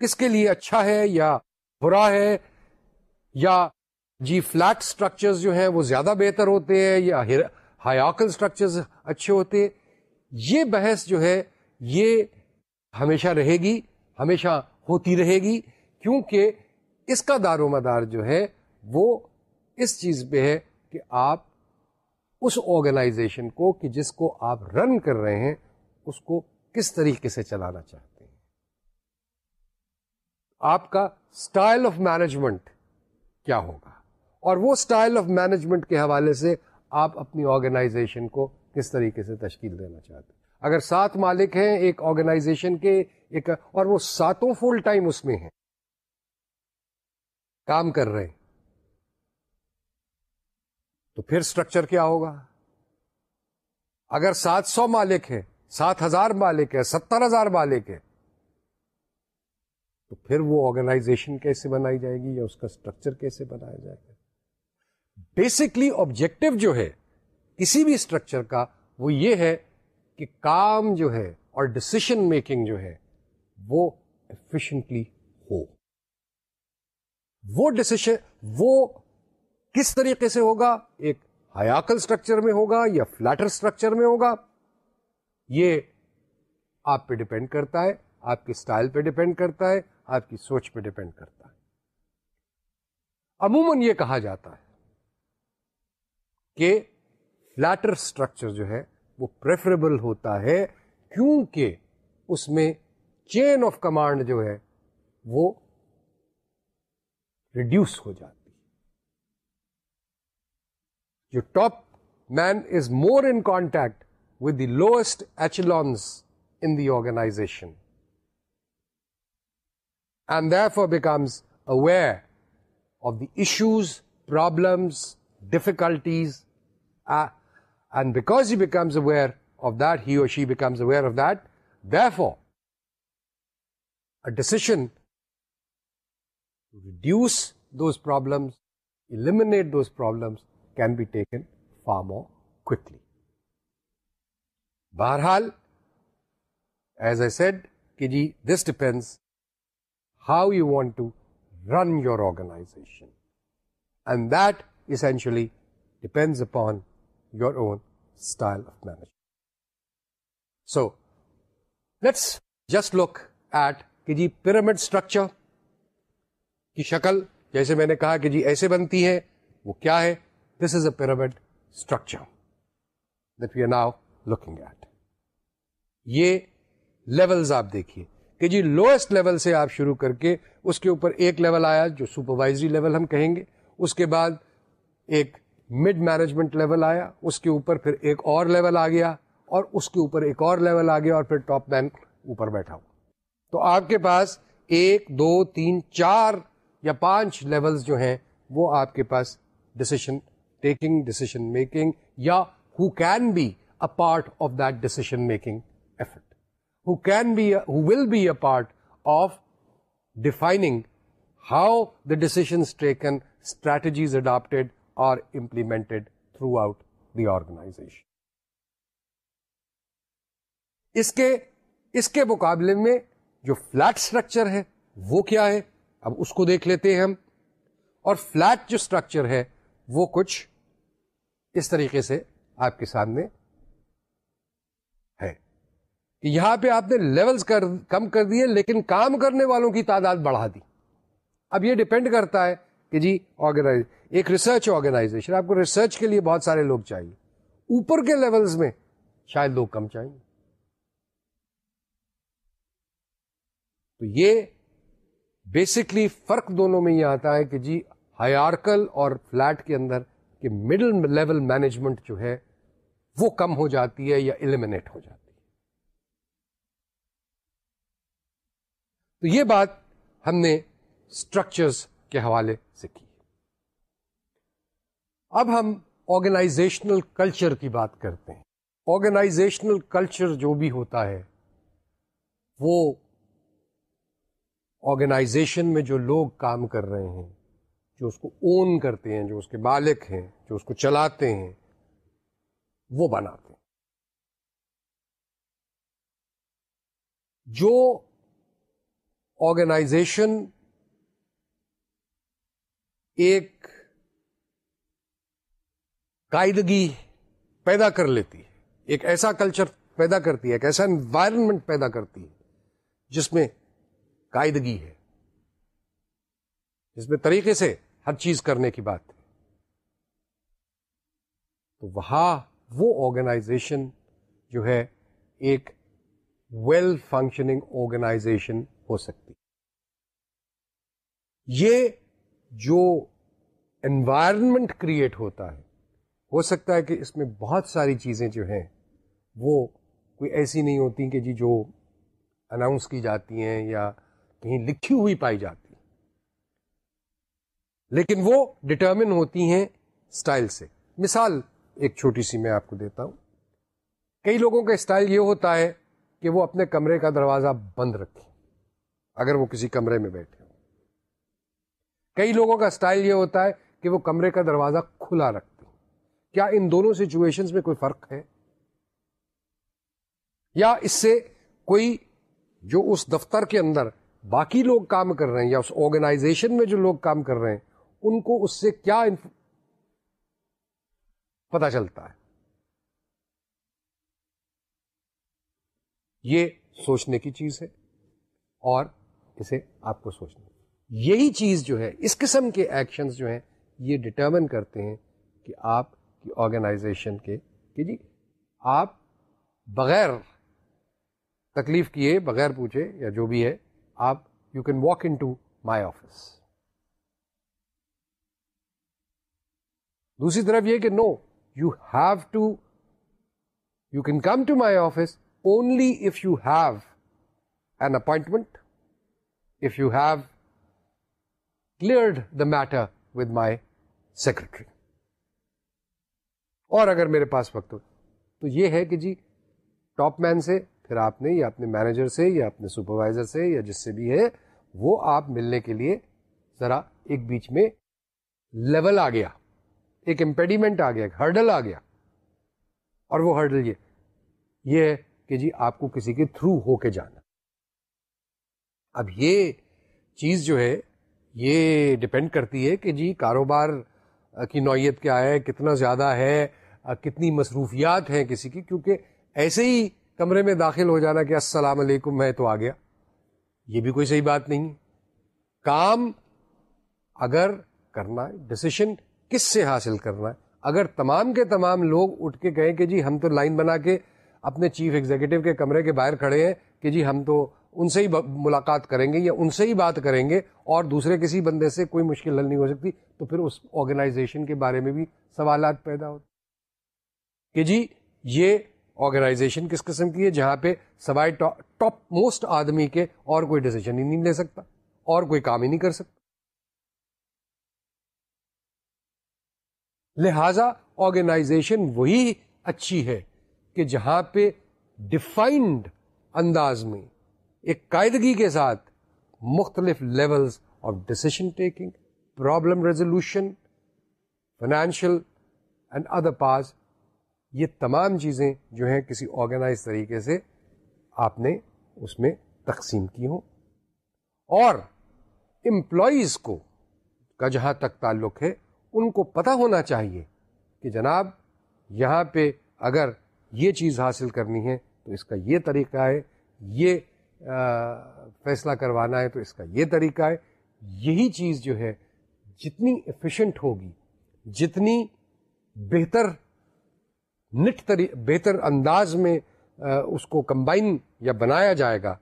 کس کے لیے اچھا ہے یا برا ہے یا جی فلیٹ اسٹرکچر جو ہیں وہ زیادہ بہتر ہوتے ہیں یا ہایاکل اسٹرکچرز اچھے ہوتے ہیں یہ بحث جو ہے یہ ہمیشہ رہے گی ہمیشہ ہوتی رہے گی کیونکہ اس کا دار و مدار جو ہے وہ اس چیز پہ ہے کہ آپ اس آرگنائزیشن کو کہ جس کو آپ رن کر رہے ہیں اس کو کس طریقے سے چلانا چاہتے ہیں آپ کا اسٹائل آف مینجمنٹ کیا ہوگا اور وہ اسٹائل آف مینجمنٹ کے حوالے سے آپ اپنی آرگنائزیشن کو کس طریقے سے تشکیل دینا چاہتے ہیں اگر سات مالک ہیں ایک آرگنائزیشن کے ایک اور وہ ساتوں فل ٹائم اس میں ہیں کام کر رہے ہیں تو پھر اسٹرکچر کیا ہوگا اگر سات سو مالک ہیں سات ہزار مالک ہے ستر ہزار مالک ہے تو پھر وہ آرگنائزیشن کیسے بنائی جائے گی یا اس کا اسٹرکچر کیسے بنایا جائے گا بیسکلی آبجیکٹو جو ہے کسی بھی اسٹرکچر کا وہ یہ ہے کہ کام جو ہے اور ڈسیشن میکنگ جو ہے وہ ایفیشنٹلی ہو وہ ڈسیشن وہ کس طریقے سے ہوگا ایک ہیاکل اسٹرکچر میں ہوگا یا فلیٹر اسٹرکچر میں ہوگا یہ آپ پہ ڈیپینڈ کرتا ہے آپ کی اسٹائل پہ ڈیپینڈ کرتا ہے آپ کی سوچ پہ ڈیپینڈ کرتا ہے عموماً یہ کہا جاتا ہے کہ فلیٹر اسٹرکچر جو ہے وہ پریفریبل ہوتا ہے کیونکہ اس میں چین آف کمانڈ جو ہے وہ ریڈیوس ہو جاتی ہے جو top man is more in contact with the lowest echelons in the organization, and therefore becomes aware of the issues, problems, difficulties, uh, and because he becomes aware of that, he or she becomes aware of that, therefore a decision to reduce those problems, eliminate those problems, can be taken far more quickly. بہرحال as I said کہ جی this depends how you want to run your organisation and that essentially depends upon your own style of management so let's just look at کہ جی pyramid structure کی شکل جیسے میں نے کہا کہ جی ایسے بنتی ہے وہ کیا ہے this is a pyramid structure that we are now at یہ لیولز آپ دیکھیے کہ جی لوئسٹ لیول سے آپ شروع کر کے اس کے اوپر ایک لیول آیا جو سپروائزری اس کے بعد ایک مڈ مینجمنٹ لیول آیا اس کے اوپر پھر ایک اور لیول آ گیا اور اس کے اوپر ایک اور لیول آ گیا اور پھر ٹاپ مین اوپر بیٹھا ہوا تو آپ کے پاس ایک دو تین چار یا پانچ لیول جو ہیں وہ آپ کے پاس ڈسیشن ٹیکنگ ڈسیشن میکنگ یا who can be part of decision making effort who can be whole be a part of defining how the this taken strategies adapted اور اس کے اس کے مقابلے میں جو فلٹ اسٹرکچر ہے وہ کیا ہے اب اس کو دیکھ لیتے ہیں ہم اور فلٹ جو اسٹرکچر ہے وہ کچھ اس طریقے سے آپ کے سامنے کہ یہاں پہ آپ نے کر کم کر دیے لیکن کام کرنے والوں کی تعداد بڑھا دی اب یہ ڈپینڈ کرتا ہے کہ جی آرگنائز ایک ریسرچ آرگنائزیشن آپ کو ریسرچ کے لیے بہت سارے لوگ چاہیے اوپر کے لیولز میں شاید لوگ کم چاہیے تو یہ بیسکلی فرق دونوں میں یہ آتا ہے کہ جی ہیارکل اور فلیٹ کے اندر کہ مڈل لیول مینجمنٹ جو ہے وہ کم ہو جاتی ہے یا المینیٹ ہو جاتی ہے تو یہ بات ہم نے اسٹرکچرس کے حوالے سے کی اب ہم آرگنائزیشنل کلچر کی بات کرتے ہیں آرگنائزیشنل کلچر جو بھی ہوتا ہے وہ آرگنائزیشن میں جو لوگ کام کر رہے ہیں جو اس کو اون کرتے ہیں جو اس کے بالک ہیں جو اس کو چلاتے ہیں وہ بناتے ہیں جو آرگنائزیشن ایک قائدگی پیدا کر لیتی ہے ایک ایسا کلچر پیدا کرتی ہے ایک ایسا انوائرمنٹ پیدا کرتی ہے جس میں قائدگی ہے جس میں طریقے سے ہر چیز کرنے کی بات ہے تو وہاں وہ آرگنائزیشن جو ہے ایک ویل فنکشننگ آرگنائزیشن ہو سکتی یہ جو انوائرمنٹ کریٹ ہوتا ہے ہو سکتا ہے کہ اس میں بہت ساری چیزیں جو ہیں وہ کوئی ایسی نہیں ہوتی کہ جی جو اناؤنس کی جاتی ہیں یا کہیں لکھی ہوئی پائی جاتی ہیں لیکن وہ ڈٹرمن ہوتی ہیں اسٹائل سے مثال ایک چھوٹی سی میں آپ کو دیتا ہوں کئی لوگوں کا اسٹائل یہ ہوتا ہے کہ وہ اپنے کمرے کا دروازہ بند رکھیں اگر وہ کسی کمرے میں بیٹھے ہوں کئی لوگوں کا اسٹائل یہ ہوتا ہے کہ وہ کمرے کا دروازہ کھلا رکھتے ہیں کیا ان دونوں سچویشن میں کوئی فرق ہے یا اس سے کوئی جو اس دفتر کے اندر باقی لوگ کام کر رہے ہیں یا اس آرگنائزیشن میں جو لوگ کام کر رہے ہیں ان کو اس سے کیا انف... پتا چلتا ہے یہ سوچنے کی چیز ہے اور آپ کو سوچنا یہی چیز جو ہے اس قسم کے ایکشن جو ہیں یہ ڈٹرمن کرتے ہیں کہ آپ کی آرگنائزیشن کے کہ جی آپ بغیر تکلیف کیے بغیر پوچھے یا جو بھی ہے آپ you can walk into my office دوسری طرف یہ کہ no you have to you can come to my office only if you have an appointment cleared the matter with my secretary اور اگر میرے پاس وقت ہو تو یہ ہے کہ جی ٹاپ مین سے پھر آپ نے یا اپنے مینیجر سے یا اپنے سپروائزر سے یا جس سے بھی ہے وہ آپ ملنے کے لیے ذرا ایک بیچ میں لیول آ گیا ایک امپیڈیمنٹ آ گیا ایک ہرڈل آ گیا اور وہ ہرڈل یہ یہ ہے کہ جی آپ کو کسی کے تھرو ہو کے جانا اب یہ چیز جو ہے یہ ڈپینڈ کرتی ہے کہ جی کاروبار کی نوعیت کیا ہے کتنا زیادہ ہے کتنی مصروفیات ہیں کسی کی کیونکہ ایسے ہی کمرے میں داخل ہو جانا کہ السلام علیکم میں تو آ گیا یہ بھی کوئی صحیح بات نہیں کام اگر کرنا ہے ڈسیشن کس سے حاصل کرنا ہے اگر تمام کے تمام لوگ اٹھ کے کہیں کہ جی ہم تو لائن بنا کے اپنے چیف ایگزیکٹو کے کمرے کے باہر کھڑے ہیں کہ جی ہم تو ان سے ہی ملاقات کریں گے یا ان سے ہی بات کریں گے اور دوسرے کسی بندے سے کوئی مشکل حل نہیں ہو سکتی تو پھر اس آرگنائزیشن کے بارے میں بھی سوالات پیدا ہوتے کہ جی یہ آرگنائزیشن کس قسم کی ہے جہاں پہ سوائے ٹاپ موسٹ آدمی کے اور کوئی ڈسیزن ہی نہیں لے سکتا اور کوئی کام ہی نہیں کر سکتا لہذا آرگنائزیشن وہی اچھی ہے کہ جہاں پہ ڈیفائنڈ انداز میں ایک قاعدگی کے ساتھ مختلف levels of decision taking problem resolution financial and other پاس یہ تمام چیزیں جو ہیں کسی آرگنائز طریقے سے آپ نے اس میں تقسیم کی ہوں اور امپلائیز کو کا جہاں تک تعلق ہے ان کو پتہ ہونا چاہیے کہ جناب یہاں پہ اگر یہ چیز حاصل کرنی ہے تو اس کا یہ طریقہ ہے یہ فیصلہ کروانا ہے تو اس کا یہ طریقہ ہے یہی چیز جو ہے جتنی افیشینٹ ہوگی جتنی بہتر نٹ بہتر انداز میں اس کو کمبائن یا بنایا جائے گا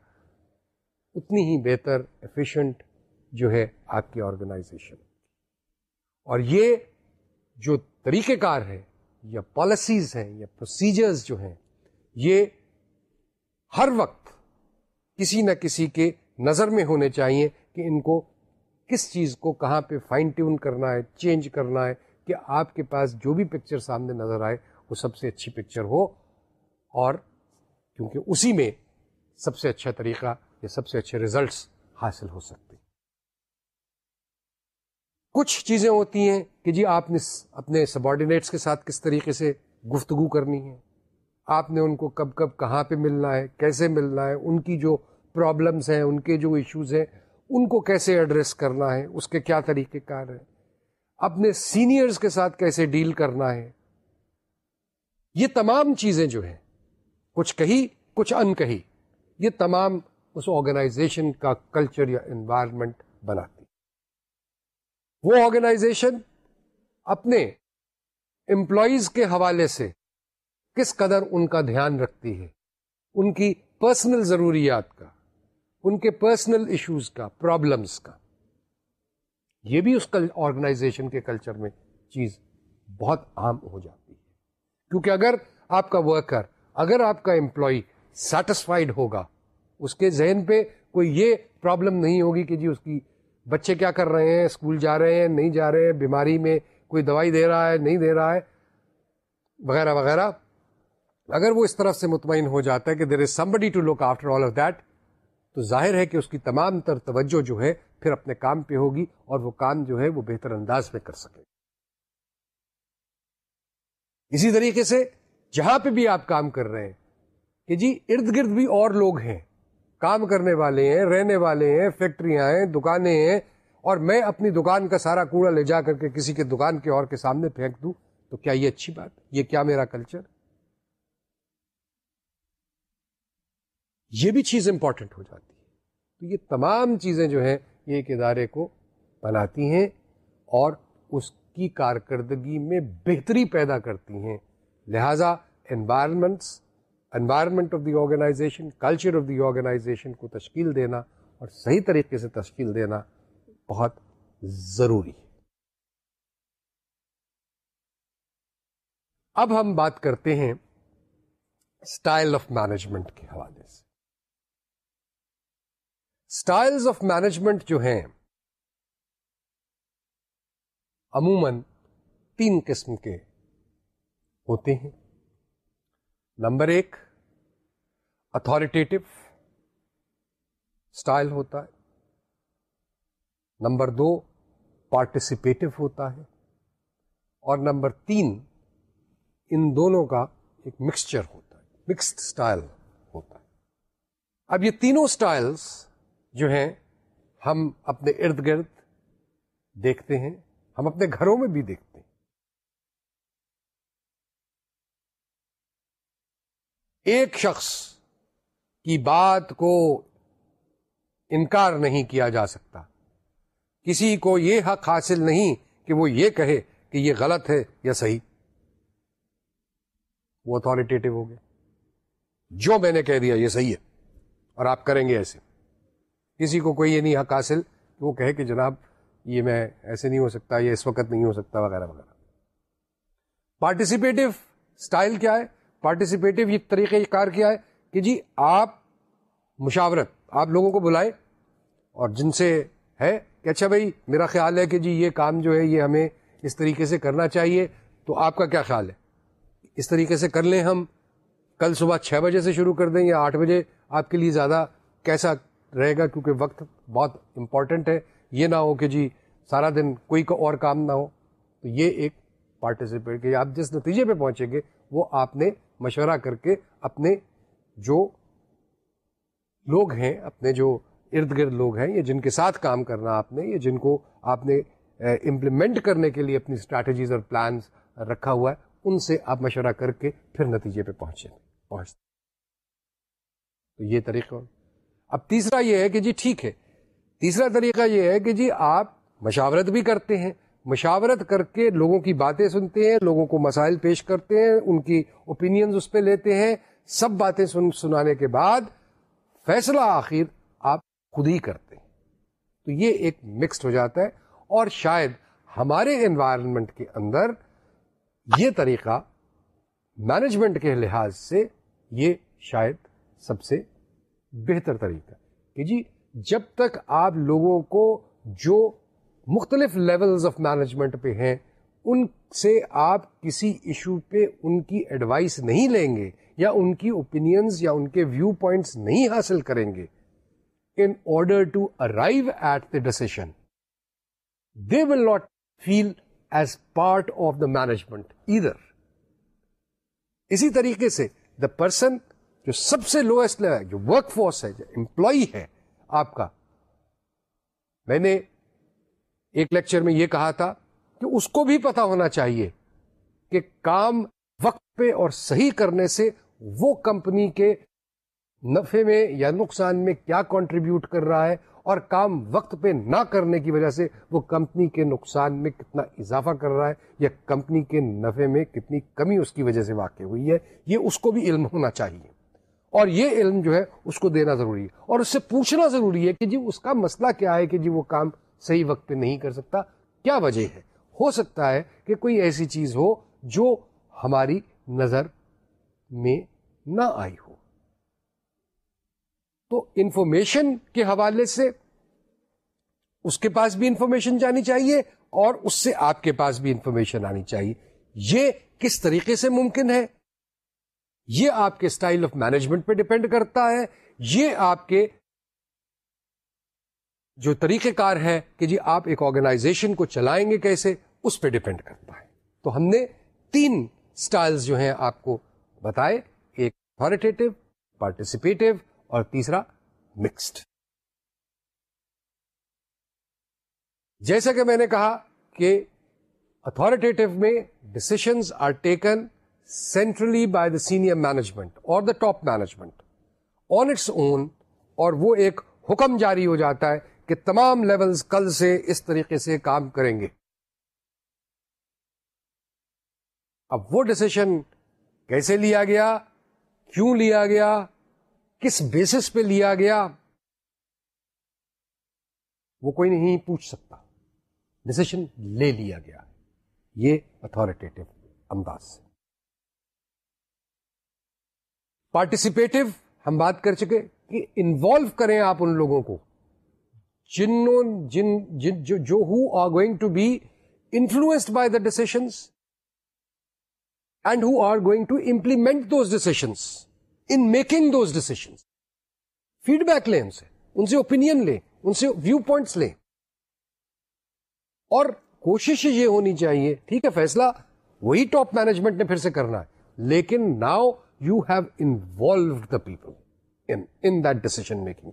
اتنی ہی بہتر افیشینٹ جو ہے آپ کی آرگنائزیشن اور یہ جو طریقہ کار ہے یا پالیسیز ہیں یا پروسیجرز جو ہیں یہ ہر وقت کسی نہ کسی کے نظر میں ہونے چاہیے کہ ان کو کس چیز کو کہاں پہ فائن ٹیون کرنا ہے چینج کرنا ہے کہ آپ کے پاس جو بھی پکچر سامنے نظر آئے وہ سب سے اچھی پکچر ہو اور کیونکہ اسی میں سب سے اچھا طریقہ یا سب سے اچھے ریزلٹس حاصل ہو سکتے کچھ چیزیں ہوتی ہیں کہ جی آپ نے اپنے سبارڈینیٹس کے ساتھ کس طریقے سے گفتگو کرنی ہے آپ نے ان کو کب کب کہاں پہ ملنا ہے کیسے ملنا ہے ان کی جو پرابلمس ہیں ان کے جو ایشوز ہیں ان کو کیسے ایڈریس کرنا ہے اس کے کیا طریقہ کار ہیں اپنے سینئرز کے ساتھ کیسے ڈیل کرنا ہے یہ تمام چیزیں جو ہیں کچھ کہی کچھ ان کہی یہ تمام اس آرگنائزیشن کا کلچر یا انوائرمنٹ بناتی وہ آرگنائزیشن اپنے امپلائیز کے حوالے سے کس قدر ان کا دھیان رکھتی ہے ان کی پرسنل ضروریات کا ان کے پرسنل ایشوز کا پرابلمس کا یہ بھی اس آرگنائزیشن کے کلچر میں چیز بہت عام ہو جاتی ہے کیونکہ اگر آپ کا ورکر اگر آپ کا امپلائی سیٹسفائڈ ہوگا اس کے ذہن پہ کوئی یہ پرابلم نہیں ہوگی کہ جی اس کی بچے کیا کر رہے ہیں اسکول جا رہے ہیں نہیں جا رہے ہیں بیماری میں کوئی دوائی دے رہا ہے نہیں دے رہا ہے وغیرہ وغیرہ اگر وہ اس طرف سے مطمئن ہو جاتا ہے کہ there is somebody to look after all of that تو ظاہر ہے کہ اس کی تمام تر توجہ جو ہے پھر اپنے کام پہ ہوگی اور وہ کام جو ہے وہ بہتر انداز میں کر سکے اسی طریقے سے جہاں پہ بھی آپ کام کر رہے ہیں کہ جی ارد گرد بھی اور لوگ ہیں کام کرنے والے ہیں رہنے والے ہیں فیکٹریاں ہیں دکانیں ہیں اور میں اپنی دکان کا سارا کوڑا لے جا کر کے کسی کے دکان کے اور کے سامنے پھینک دوں تو کیا یہ اچھی بات یہ کیا میرا کلچر یہ بھی چیز امپورٹنٹ ہو جاتی تو یہ تمام چیزیں جو ہیں یہ ایک ادارے کو بناتی ہیں اور اس کی کارکردگی میں بہتری پیدا کرتی ہیں لہٰذا environments environment of the organisation culture of the organisation کو تشکیل دینا اور صحیح طریقے سے تشکیل دینا بہت ضروری ہے اب ہم بات کرتے ہیں اسٹائل آف مینجمنٹ کے حوالے سے اسٹائلس آف مینجمنٹ جو ہیں عموماً تین قسم کے ہوتے ہیں نمبر ایک اتورٹیٹو اسٹائل ہوتا ہے نمبر دو پارٹیسپیٹو ہوتا ہے اور نمبر تین ان دونوں کا ایک مکسچر ہوتا ہے مکسڈ اسٹائل ہوتا ہے اب یہ تینوں اسٹائلس جو ہیں ہم اپنے ارد گرد دیکھتے ہیں ہم اپنے گھروں میں بھی دیکھتے ہیں ایک شخص کی بات کو انکار نہیں کیا جا سکتا کسی کو یہ حق حاصل نہیں کہ وہ یہ کہے کہ یہ غلط ہے یا صحیح وہ اتارٹیو ہو گئے جو میں نے کہہ دیا یہ صحیح ہے اور آپ کریں گے ایسے کسی کو کوئی یہ نہیں حق حاصل تو وہ کہے کہ جناب یہ میں ایسے نہیں ہو سکتا یہ اس وقت نہیں ہو سکتا وغیرہ وغیرہ پارٹیسپیٹو اسٹائل کیا ہے پارٹیسپیٹو یہ طریقہ کار کیا ہے کہ جی آپ مشاورت آپ لوگوں کو بلائیں اور جن سے ہے کہ اچھا بھائی میرا خیال ہے کہ جی یہ کام جو ہے یہ ہمیں اس طریقے سے کرنا چاہیے تو آپ کا کیا خیال ہے اس طریقے سے کر لیں ہم کل صبح چھ بجے سے شروع کر دیں یا آٹھ بجے آپ کے لیے زیادہ کیسا رہے گا کیونکہ وقت بہت امپورٹنٹ ہے یہ نہ ہو کہ جی سارا دن کوئی کو اور کام نہ ہو تو یہ ایک پارٹیسپیٹ کہ آپ جس نتیجے پہ پہنچیں گے وہ آپ نے مشورہ کر کے اپنے جو لوگ ہیں اپنے جو ارد گرد لوگ ہیں یا جن کے ساتھ کام کرنا آپ نے یا جن کو آپ نے امپلیمنٹ کرنے کے لیے اپنی اسٹریٹجیز اور پلانس رکھا ہوا ہے ان سے آپ مشورہ کر کے پھر نتیجے پہ پہنچیں گے تو یہ طریقہ اب تیسرا یہ ہے کہ جی ٹھیک ہے تیسرا طریقہ یہ ہے کہ جی آپ مشاورت بھی کرتے ہیں مشاورت کر کے لوگوں کی باتیں سنتے ہیں لوگوں کو مسائل پیش کرتے ہیں ان کی اوپینینز اس پہ لیتے ہیں سب باتیں سن سنانے کے بعد فیصلہ آخر آپ خود ہی کرتے ہیں تو یہ ایک مکسڈ ہو جاتا ہے اور شاید ہمارے انوائرمنٹ کے اندر یہ طریقہ مینجمنٹ کے لحاظ سے یہ شاید سب سے بہتر طریقہ کہ جی جب تک آپ لوگوں کو جو مختلف لیولز آف مینجمنٹ پہ ہیں ان سے آپ کسی ایشو پہ ان کی ایڈوائس نہیں لیں گے یا ان کی اوپینئنس یا ان کے ویو پوائنٹس نہیں حاصل کریں گے in order to arrive at the decision they will not feel as part of the management ادھر اسی طریقے سے دا پرسن جو سب سے لوئسٹ لیول جو ورک فورس ہے جو امپلائی ہے آپ کا میں نے ایک لیکچر میں یہ کہا تھا کہ اس کو بھی پتا ہونا چاہیے کہ کام وقت پہ اور صحیح کرنے سے وہ کمپنی کے نفے میں یا نقصان میں کیا کانٹریبیوٹ کر رہا ہے اور کام وقت پہ نہ کرنے کی وجہ سے وہ کمپنی کے نقصان میں کتنا اضافہ کر رہا ہے یا کمپنی کے نفے میں کتنی کمی اس کی وجہ سے واقع ہوئی ہے یہ اس کو بھی علم ہونا چاہیے اور یہ علم جو ہے اس کو دینا ضروری ہے اور اس سے پوچھنا ضروری ہے کہ جی اس کا مسئلہ کیا ہے کہ جی وہ کام صحیح وقت پہ نہیں کر سکتا کیا وجہ ہے ہو سکتا ہے کہ کوئی ایسی چیز ہو جو ہماری نظر میں نہ آئی ہو تو انفارمیشن کے حوالے سے اس کے پاس بھی انفارمیشن جانی چاہیے اور اس سے آپ کے پاس بھی انفارمیشن آنی چاہیے یہ کس طریقے سے ممکن ہے یہ آپ کے اسٹائل آف مینجمنٹ پہ ڈپینڈ کرتا ہے یہ آپ کے جو طریقہ کار ہے کہ جی آپ ایک آرگنائزیشن کو چلائیں گے کیسے اس پہ ڈپینڈ کرتا ہے تو ہم نے تین اسٹائل جو ہیں آپ کو بتائے ایک اتارٹیو پارٹیسپیٹو اور تیسرا مکسڈ جیسا کہ میں نے کہا کہ اتارٹیو میں decisions are taken centrally by the senior management اور the top management on its own اور وہ ایک حکم جاری ہو جاتا ہے کہ تمام لیول کل سے اس طریقے سے کام کریں گے اب وہ ڈسیشن کیسے لیا گیا کیوں لیا گیا کس بیسس پہ لیا گیا وہ کوئی نہیں پوچھ سکتا ڈسیشن لے لیا گیا یہ اتارٹیٹو انداز سے پارٹیسپیٹو ہم بات کر چکے کہ انوالو کریں آپ ان لوگوں کو جنوں جن جن جو, جو who are going to be influenced by the decisions and who are going to implement those decisions in making those decisions feedback لیں ان سے ان سے اوپین لیں ان سے ویو پوائنٹس لیں اور کوشش یہ ہونی چاہیے ٹھیک ہے فیصلہ وہی ٹاپ مینجمنٹ نے پھر سے کرنا ہے لیکن now you have in, the people decision making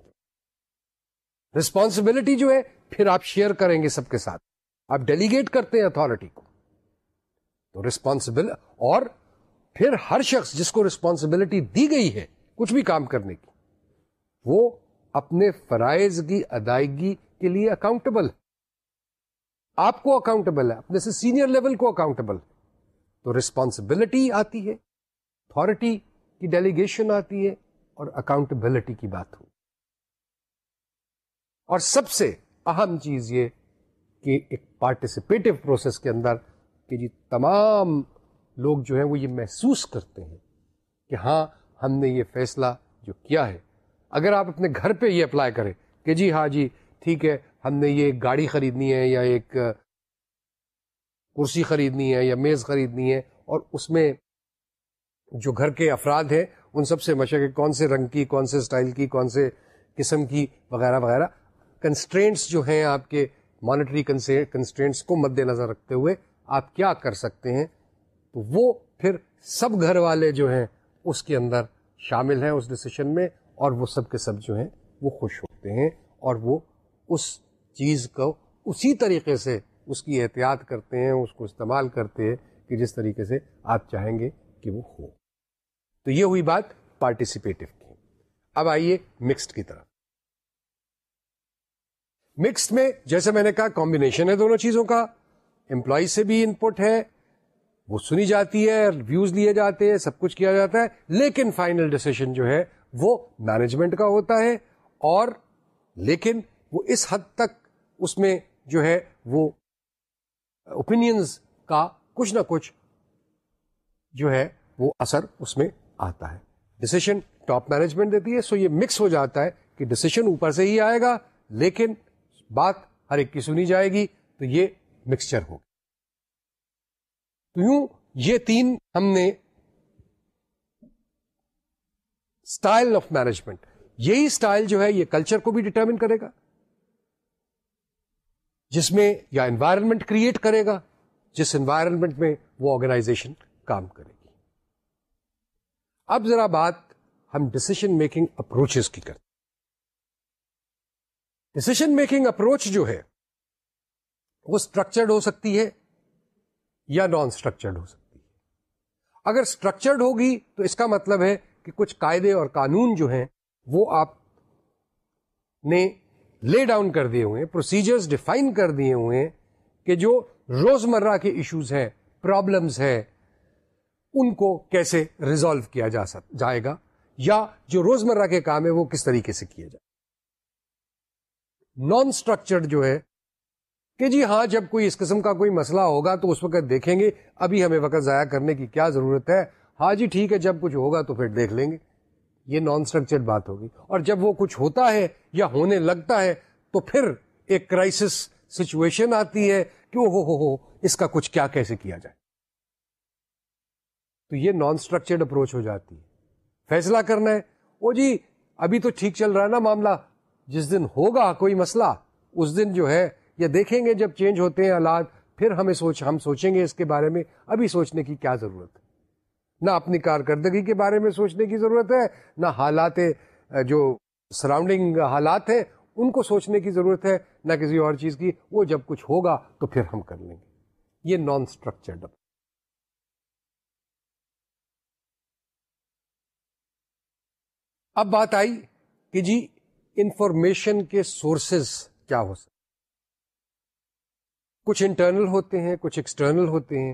Responsibility جو ہے پھر آپ شیئر کریں گے سب کے ساتھ آپ ڈیلیگیٹ کرتے ہیں اتارٹی کو تو رسپانسبل اور پھر ہر شخص جس کو رسپانسبلٹی دی گئی ہے کچھ بھی کام کرنے کی وہ اپنے فرائض کی ادائیگی کے لیے اکاؤنٹیبل ہے آپ کو اکاؤنٹیبل ہے اپنے سے سینئر لیول کو اکاؤنٹبل ہے تو ریسپانسبلٹی آتی ہے اتھارٹی کی ڈیلیگیشن آتی ہے اور اکاؤنٹیبلٹی کی بات ہو اور سب سے اہم چیز یہ کہ ایک پارٹیسپیٹو پروسیس کے اندر کہ جی تمام لوگ جو ہیں وہ یہ محسوس کرتے ہیں کہ ہاں ہم نے یہ فیصلہ جو کیا ہے اگر آپ اپنے گھر پہ یہ اپلائی کریں کہ جی ہاں جی ٹھیک ہے ہم نے یہ گاڑی خریدنی ہے یا ایک کرسی خریدنی ہے یا میز خریدنی ہے اور اس میں جو گھر کے افراد ہیں ان سب سے مشق ہے کون سے رنگ کی کون سے اسٹائل کی کون سے قسم کی وغیرہ وغیرہ کنسٹرینٹس جو ہیں آپ کے مانیٹری کنسٹرینٹس کو مد نظر رکھتے ہوئے آپ کیا کر سکتے ہیں تو وہ پھر سب گھر والے جو ہیں اس کے اندر شامل ہیں اس ڈسیشن میں اور وہ سب کے سب جو ہیں وہ خوش ہوتے ہیں اور وہ اس چیز کو اسی طریقے سے اس کی احتیاط کرتے ہیں اس کو استعمال کرتے ہیں کہ جس طریقے سے آپ چاہیں گے کہ وہ ہو تو یہ ہوئی بات پارٹیسپیٹو کی اب آئیے مکسڈ کی طرف مکسڈ میں جیسے میں نے کہا کمبینیشن ہے دونوں چیزوں کا امپلائی سے بھی انپٹ ہے وہ سنی جاتی ہے ویوز لیے جاتے ہیں سب کچھ کیا جاتا ہے لیکن فائنل ڈسیشن جو ہے وہ مینجمنٹ کا ہوتا ہے اور لیکن وہ اس حد تک اس میں جو ہے وہ اوپین کا کچھ نہ کچھ جو ہے وہ اثر اس میں آتا ہے ڈسیشن ٹاپ مینجمنٹ دیتی ہے سو یہ مکس ہو جاتا ہے کہ ڈسیشن اوپر سے ہی آئے گا لیکن بات ہر ایک کی سنی جائے گی تو یہ مکسچر یوں یہ تین ہم نے اسٹائل اسٹائل آف مینجمنٹ یہی جو ہے یہ کلچر کو بھی ڈٹرمن کرے گا جس میں یا انوائرمنٹ کریٹ کرے گا جس انوائرمنٹ میں وہ آرگنائزیشن کام کرے گی اب ذرا بات ہم ڈسیشن میکنگ اپروچ کی کرتے ڈسیشن میکنگ اپروچ جو ہے وہ اسٹرکچرڈ ہو سکتی ہے یا نان اسٹرکچرڈ ہو سکتی ہے اگر اسٹرکچرڈ ہوگی تو اس کا مطلب ہے کہ کچھ قاعدے اور قانون جو ہیں وہ آپ نے لے ڈاؤن کر دیے ہوئے ہیں ڈیفائن کر دیے ہوئے ہیں کہ جو روزمرہ کے ایشوز ہیں پرابلمس ہیں ان کو کیسے ریزالو کیا جا جائے گا یا جو روزمرہ کے کام ہے وہ کس طریقے سے کیا جائے نان اسٹرکچرڈ جو ہے کہ جی ہاں جب کوئی اس قسم کا کوئی مسئلہ ہوگا تو اس وقت دیکھیں گے ابھی ہمیں وقت ضائع کرنے کی کیا ضرورت ہے ہاں جی ٹھیک ہے جب کچھ ہوگا تو پھر دیکھ لیں گے یہ نان اسٹرکچرڈ بات ہوگی اور جب وہ کچھ ہوتا ہے یا ہونے لگتا ہے تو پھر ایک کرائسس سچویشن آتی ہے کہ او ہو ہو اس کا کچھ کیا کیسے کیا جائے تو یہ نان اسٹرکچرڈ اپروچ ہو جاتی ہے فیصلہ کرنا ہے او جی ابھی تو ٹھیک چل رہا ہے نا معاملہ جس دن ہوگا کوئی مسئلہ اس دن جو ہے یا دیکھیں گے جب چینج ہوتے ہیں حالات پھر ہمیں سوچ ہم سوچیں گے اس کے بارے میں ابھی سوچنے کی کیا ضرورت ہے نہ اپنی کارکردگی کے بارے میں سوچنے کی ضرورت ہے نہ حالات جو سراؤنڈنگ حالات ہیں ان کو سوچنے کی ضرورت ہے نہ کسی اور چیز کی وہ جب کچھ ہوگا تو پھر ہم کر لیں گے یہ نان اسٹرکچرڈ اپروچ اب بات آئی کہ جی انفارمیشن کے سورسز کیا ہو سکتے کچھ انٹرنل ہوتے ہیں کچھ ایکسٹرنل ہوتے ہیں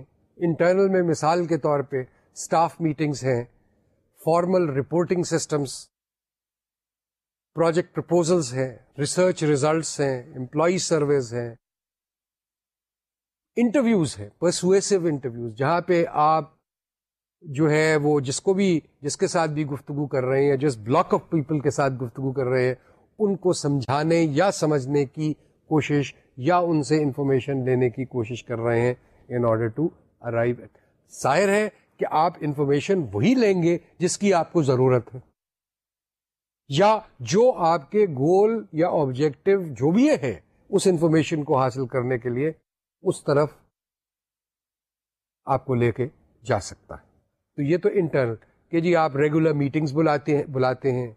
انٹرنل میں مثال کے طور پہ اسٹاف میٹنگس ہیں formal reporting systems project proposals ہیں ریسرچ ریزلٹس ہیں امپلائی سرویز ہیں انٹرویوز ہیں پرسویسو انٹرویوز جہاں پہ آپ جو ہے وہ جس کو بھی جس کے ساتھ بھی گفتگو کر رہے ہیں یا جس بلاک آف پیپل کے ساتھ گفتگو کر رہے ہیں ان کو سمجھانے یا سمجھنے کی کوشش یا ان سے انفارمیشن لینے کی کوشش کر رہے ہیں in order to arrive at ظاہر ہے کہ آپ انفارمیشن وہی لیں گے جس کی آپ کو ضرورت ہے یا جو آپ کے گول یا آبجیکٹو جو بھی ہے اس انفارمیشن کو حاصل کرنے کے لیے اس طرف آپ کو لے کے جا سکتا ہے تو یہ تو انٹرنل کہ جی آپ ریگولر میٹنگز بلاتے ہیں بلاتے ہیں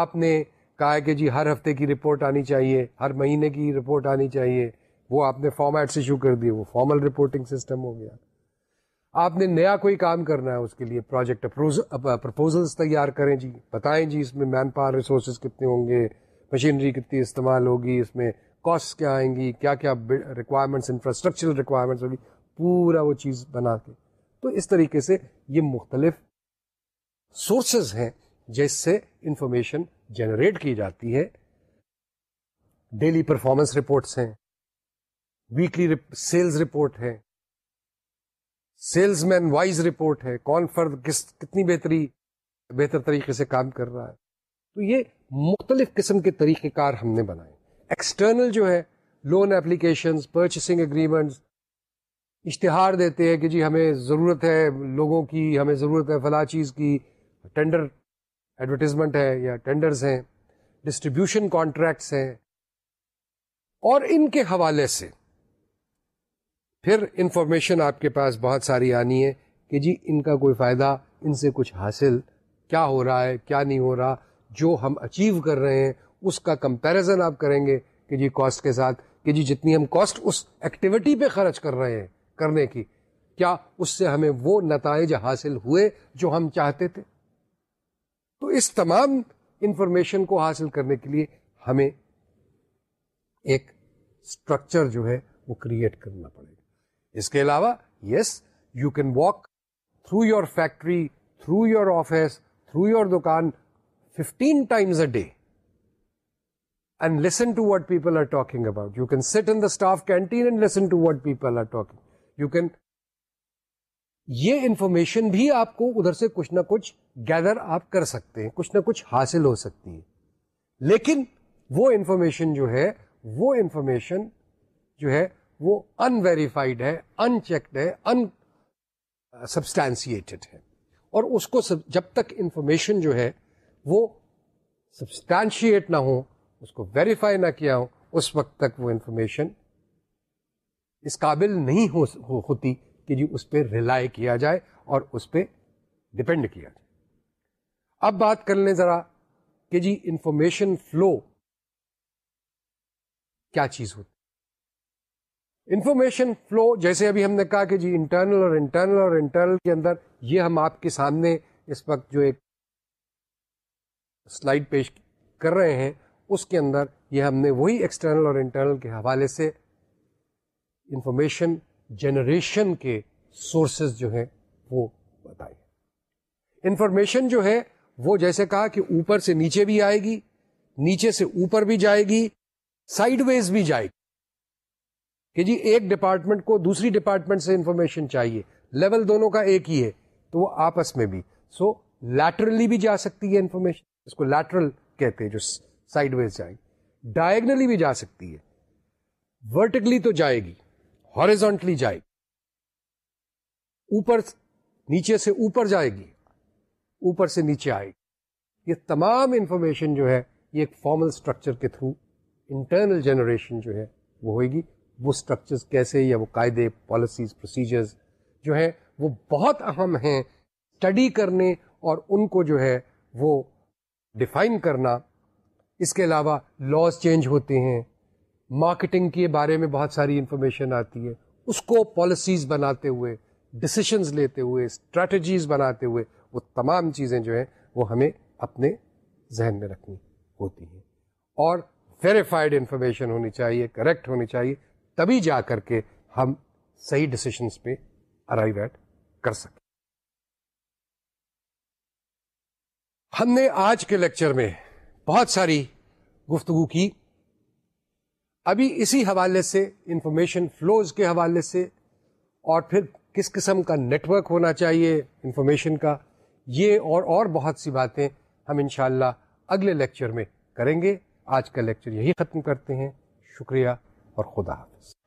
آپ نے کہا کہ جی ہر ہفتے کی رپورٹ آنی چاہیے ہر مہینے کی رپورٹ آنی چاہیے وہ آپ نے فارمیٹس ایشو کر دیے وہ فارمل رپورٹنگ سسٹم ہو گیا آپ نے نیا کوئی کام کرنا ہے اس کے لیے پروجیکٹ پرپوزلس تیار کریں جی بتائیں جی اس میں مین پاور ریسورسز کتنے ہوں گے مشینری کتنی استعمال ہوگی اس میں کاسٹ کیا آئیں گی کیا کیا ریکوائرمنٹس انفراسٹرکچرل ریکوائرمنٹس ہوگی پورا وہ چیز بنا کے تو اس طریقے سے یہ مختلف سورسز ہیں جس سے انفارمیشن جنریٹ کی جاتی ہے ڈیلی پرفارمنس رپورٹس ہیں ویکلی سیلز رپورٹ ہے سیلز مین وائز رپورٹ ہے کون فرد کس کتنی بہتری بہتر طریقے سے کام کر رہا ہے تو یہ مختلف قسم کے طریقہ کار ہم نے بنائے ایکسٹرنل جو ہے لون اپلیکیشن پرچیسنگ اگریمنٹس اشتہار دیتے ہیں کہ جی ہمیں ضرورت ہے لوگوں کی ہمیں ضرورت ہے فلاں چیز کی ٹینڈر ایڈورٹیزمنٹ ہے یا ٹینڈرز ہیں ڈسٹریبیوشن کانٹریکٹس ہیں اور ان کے حوالے سے پھر انفارمیشن آپ کے پاس بہت ساری آنی ہے کہ جی ان کا کوئی فائدہ ان سے کچھ حاصل کیا ہو رہا ہے کیا نہیں ہو رہا جو ہم اچیو کر رہے ہیں اس کا کمپیرزن آپ کریں گے کہ جی کاسٹ کے ساتھ کہ جی جتنی ہم کاسٹ اس ایکٹیویٹی پہ خرچ کر رہے ہیں کرنے کی کیا اس سے ہمیں وہ نتائج حاصل ہوئے جو ہم چاہتے تھے تو اس تمام انفارمیشن کو حاصل کرنے کے لیے ہمیں ایک اسٹرکچر جو ہے وہ کریٹ کرنا پڑے گا اس کے علاوہ yes you can walk through your factory through your office through your دکان fifteen times a day and listen to what people are talking about you can sit in the staff canteen and listen to what people are talking you can یہ information بھی آپ کو ادھر سے کچھ نہ کچھ گیدر آپ کر سکتے ہیں کچھ نہ کچھ حاصل ہو سکتی ہے لیکن وہ انفارمیشن جو ہے وہ انفارمیشن جو ہے وہ انویریفائڈ ہے ان چیکڈ ہے ان سبسٹینشیٹڈ uh, ہے اور اس کو جب تک انفارمیشن جو ہے وہ سبسٹینشیٹ نہ ہو اس کو ویریفائی نہ کیا ہو اس وقت تک وہ انفارمیشن اس قابل نہیں ہوتی کہ جی اس پہ ریلائی کیا جائے اور اس پہ ڈپینڈ کیا جائے اب بات کر لیں ذرا کہ جی انفارمیشن فلو کیا چیز ہوتی انفارمیشن فلو جیسے ابھی ہم نے کہا کہ جی انٹرنل اور انٹرنل اور انٹرنل کے اندر یہ ہم آپ کے سامنے اس وقت جو ایک سلائڈ پیش کر رہے ہیں اس کے اندر یہ ہم نے وہی ایکسٹرنل اور انٹرنل کے حوالے سے انفارمیشن جنریشن کے سورسز جو ہیں وہ بتائے انفارمیشن جو ہے وہ جیسے کہا کہ اوپر سے نیچے بھی آئے گی نیچے سے اوپر بھی جائے گی سائڈ ویز بھی جائے گی کہ جی ایک ڈپارٹمنٹ کو دوسری ڈپارٹمنٹ سے انفارمیشن چاہیے لیول دونوں کا ایک ہی ہے تو وہ آپس میں بھی سو so, لیٹرلی بھی جا سکتی ہے انفارمیشن اس کو لیٹرل کہتے ہیں جو سائڈ ویز جائے گی ڈائگنلی بھی جا سکتی ہے ورٹیکلی تو جائے گی ہارزونٹلی جائے گی اوپر نیچے سے اوپر جائے گی اوپر سے نیچے آئے گی یہ تمام انفارمیشن جو ہے یہ ایک فارمل اسٹرکچر کے تھرو انٹرنل جنریشن جو ہے وہ ہوئے گی وہ اسٹرکچر کیسے یا وہ قاعدے پالیسیز پروسیجرز جو ہیں وہ بہت اہم ہیں اسٹڈی کرنے اور ان کو جو ہے وہ ڈیفائن کرنا اس کے علاوہ لاس چینج ہوتے ہیں مارکیٹنگ کے بارے میں بہت ساری انفارمیشن آتی ہے اس کو پالیسیز بناتے ہوئے ڈسیشنز لیتے ہوئے اسٹریٹجیز بناتے ہوئے وہ تمام چیزیں جو ہیں وہ ہمیں اپنے ذہن میں رکھنی ہوتی ہیں اور ویریفائڈ انفارمیشن ہونی چاہیے کریکٹ ہونی چاہیے تبھی جا کر کے ہم صحیح ڈسیشنس پہ ارائیو ایٹ کر سکیں ہم نے آج کے لیکچر میں بہت ساری گفتگو کی ابھی اسی حوالے سے انفارمیشن فلوز کے حوالے سے اور پھر کس قسم کا نیٹ ورک ہونا چاہیے انفارمیشن کا یہ اور اور بہت سی باتیں ہم انشاءاللہ اگلے لیکچر میں کریں گے آج کا لیکچر یہی ختم کرتے ہیں شکریہ اور خدا حافظ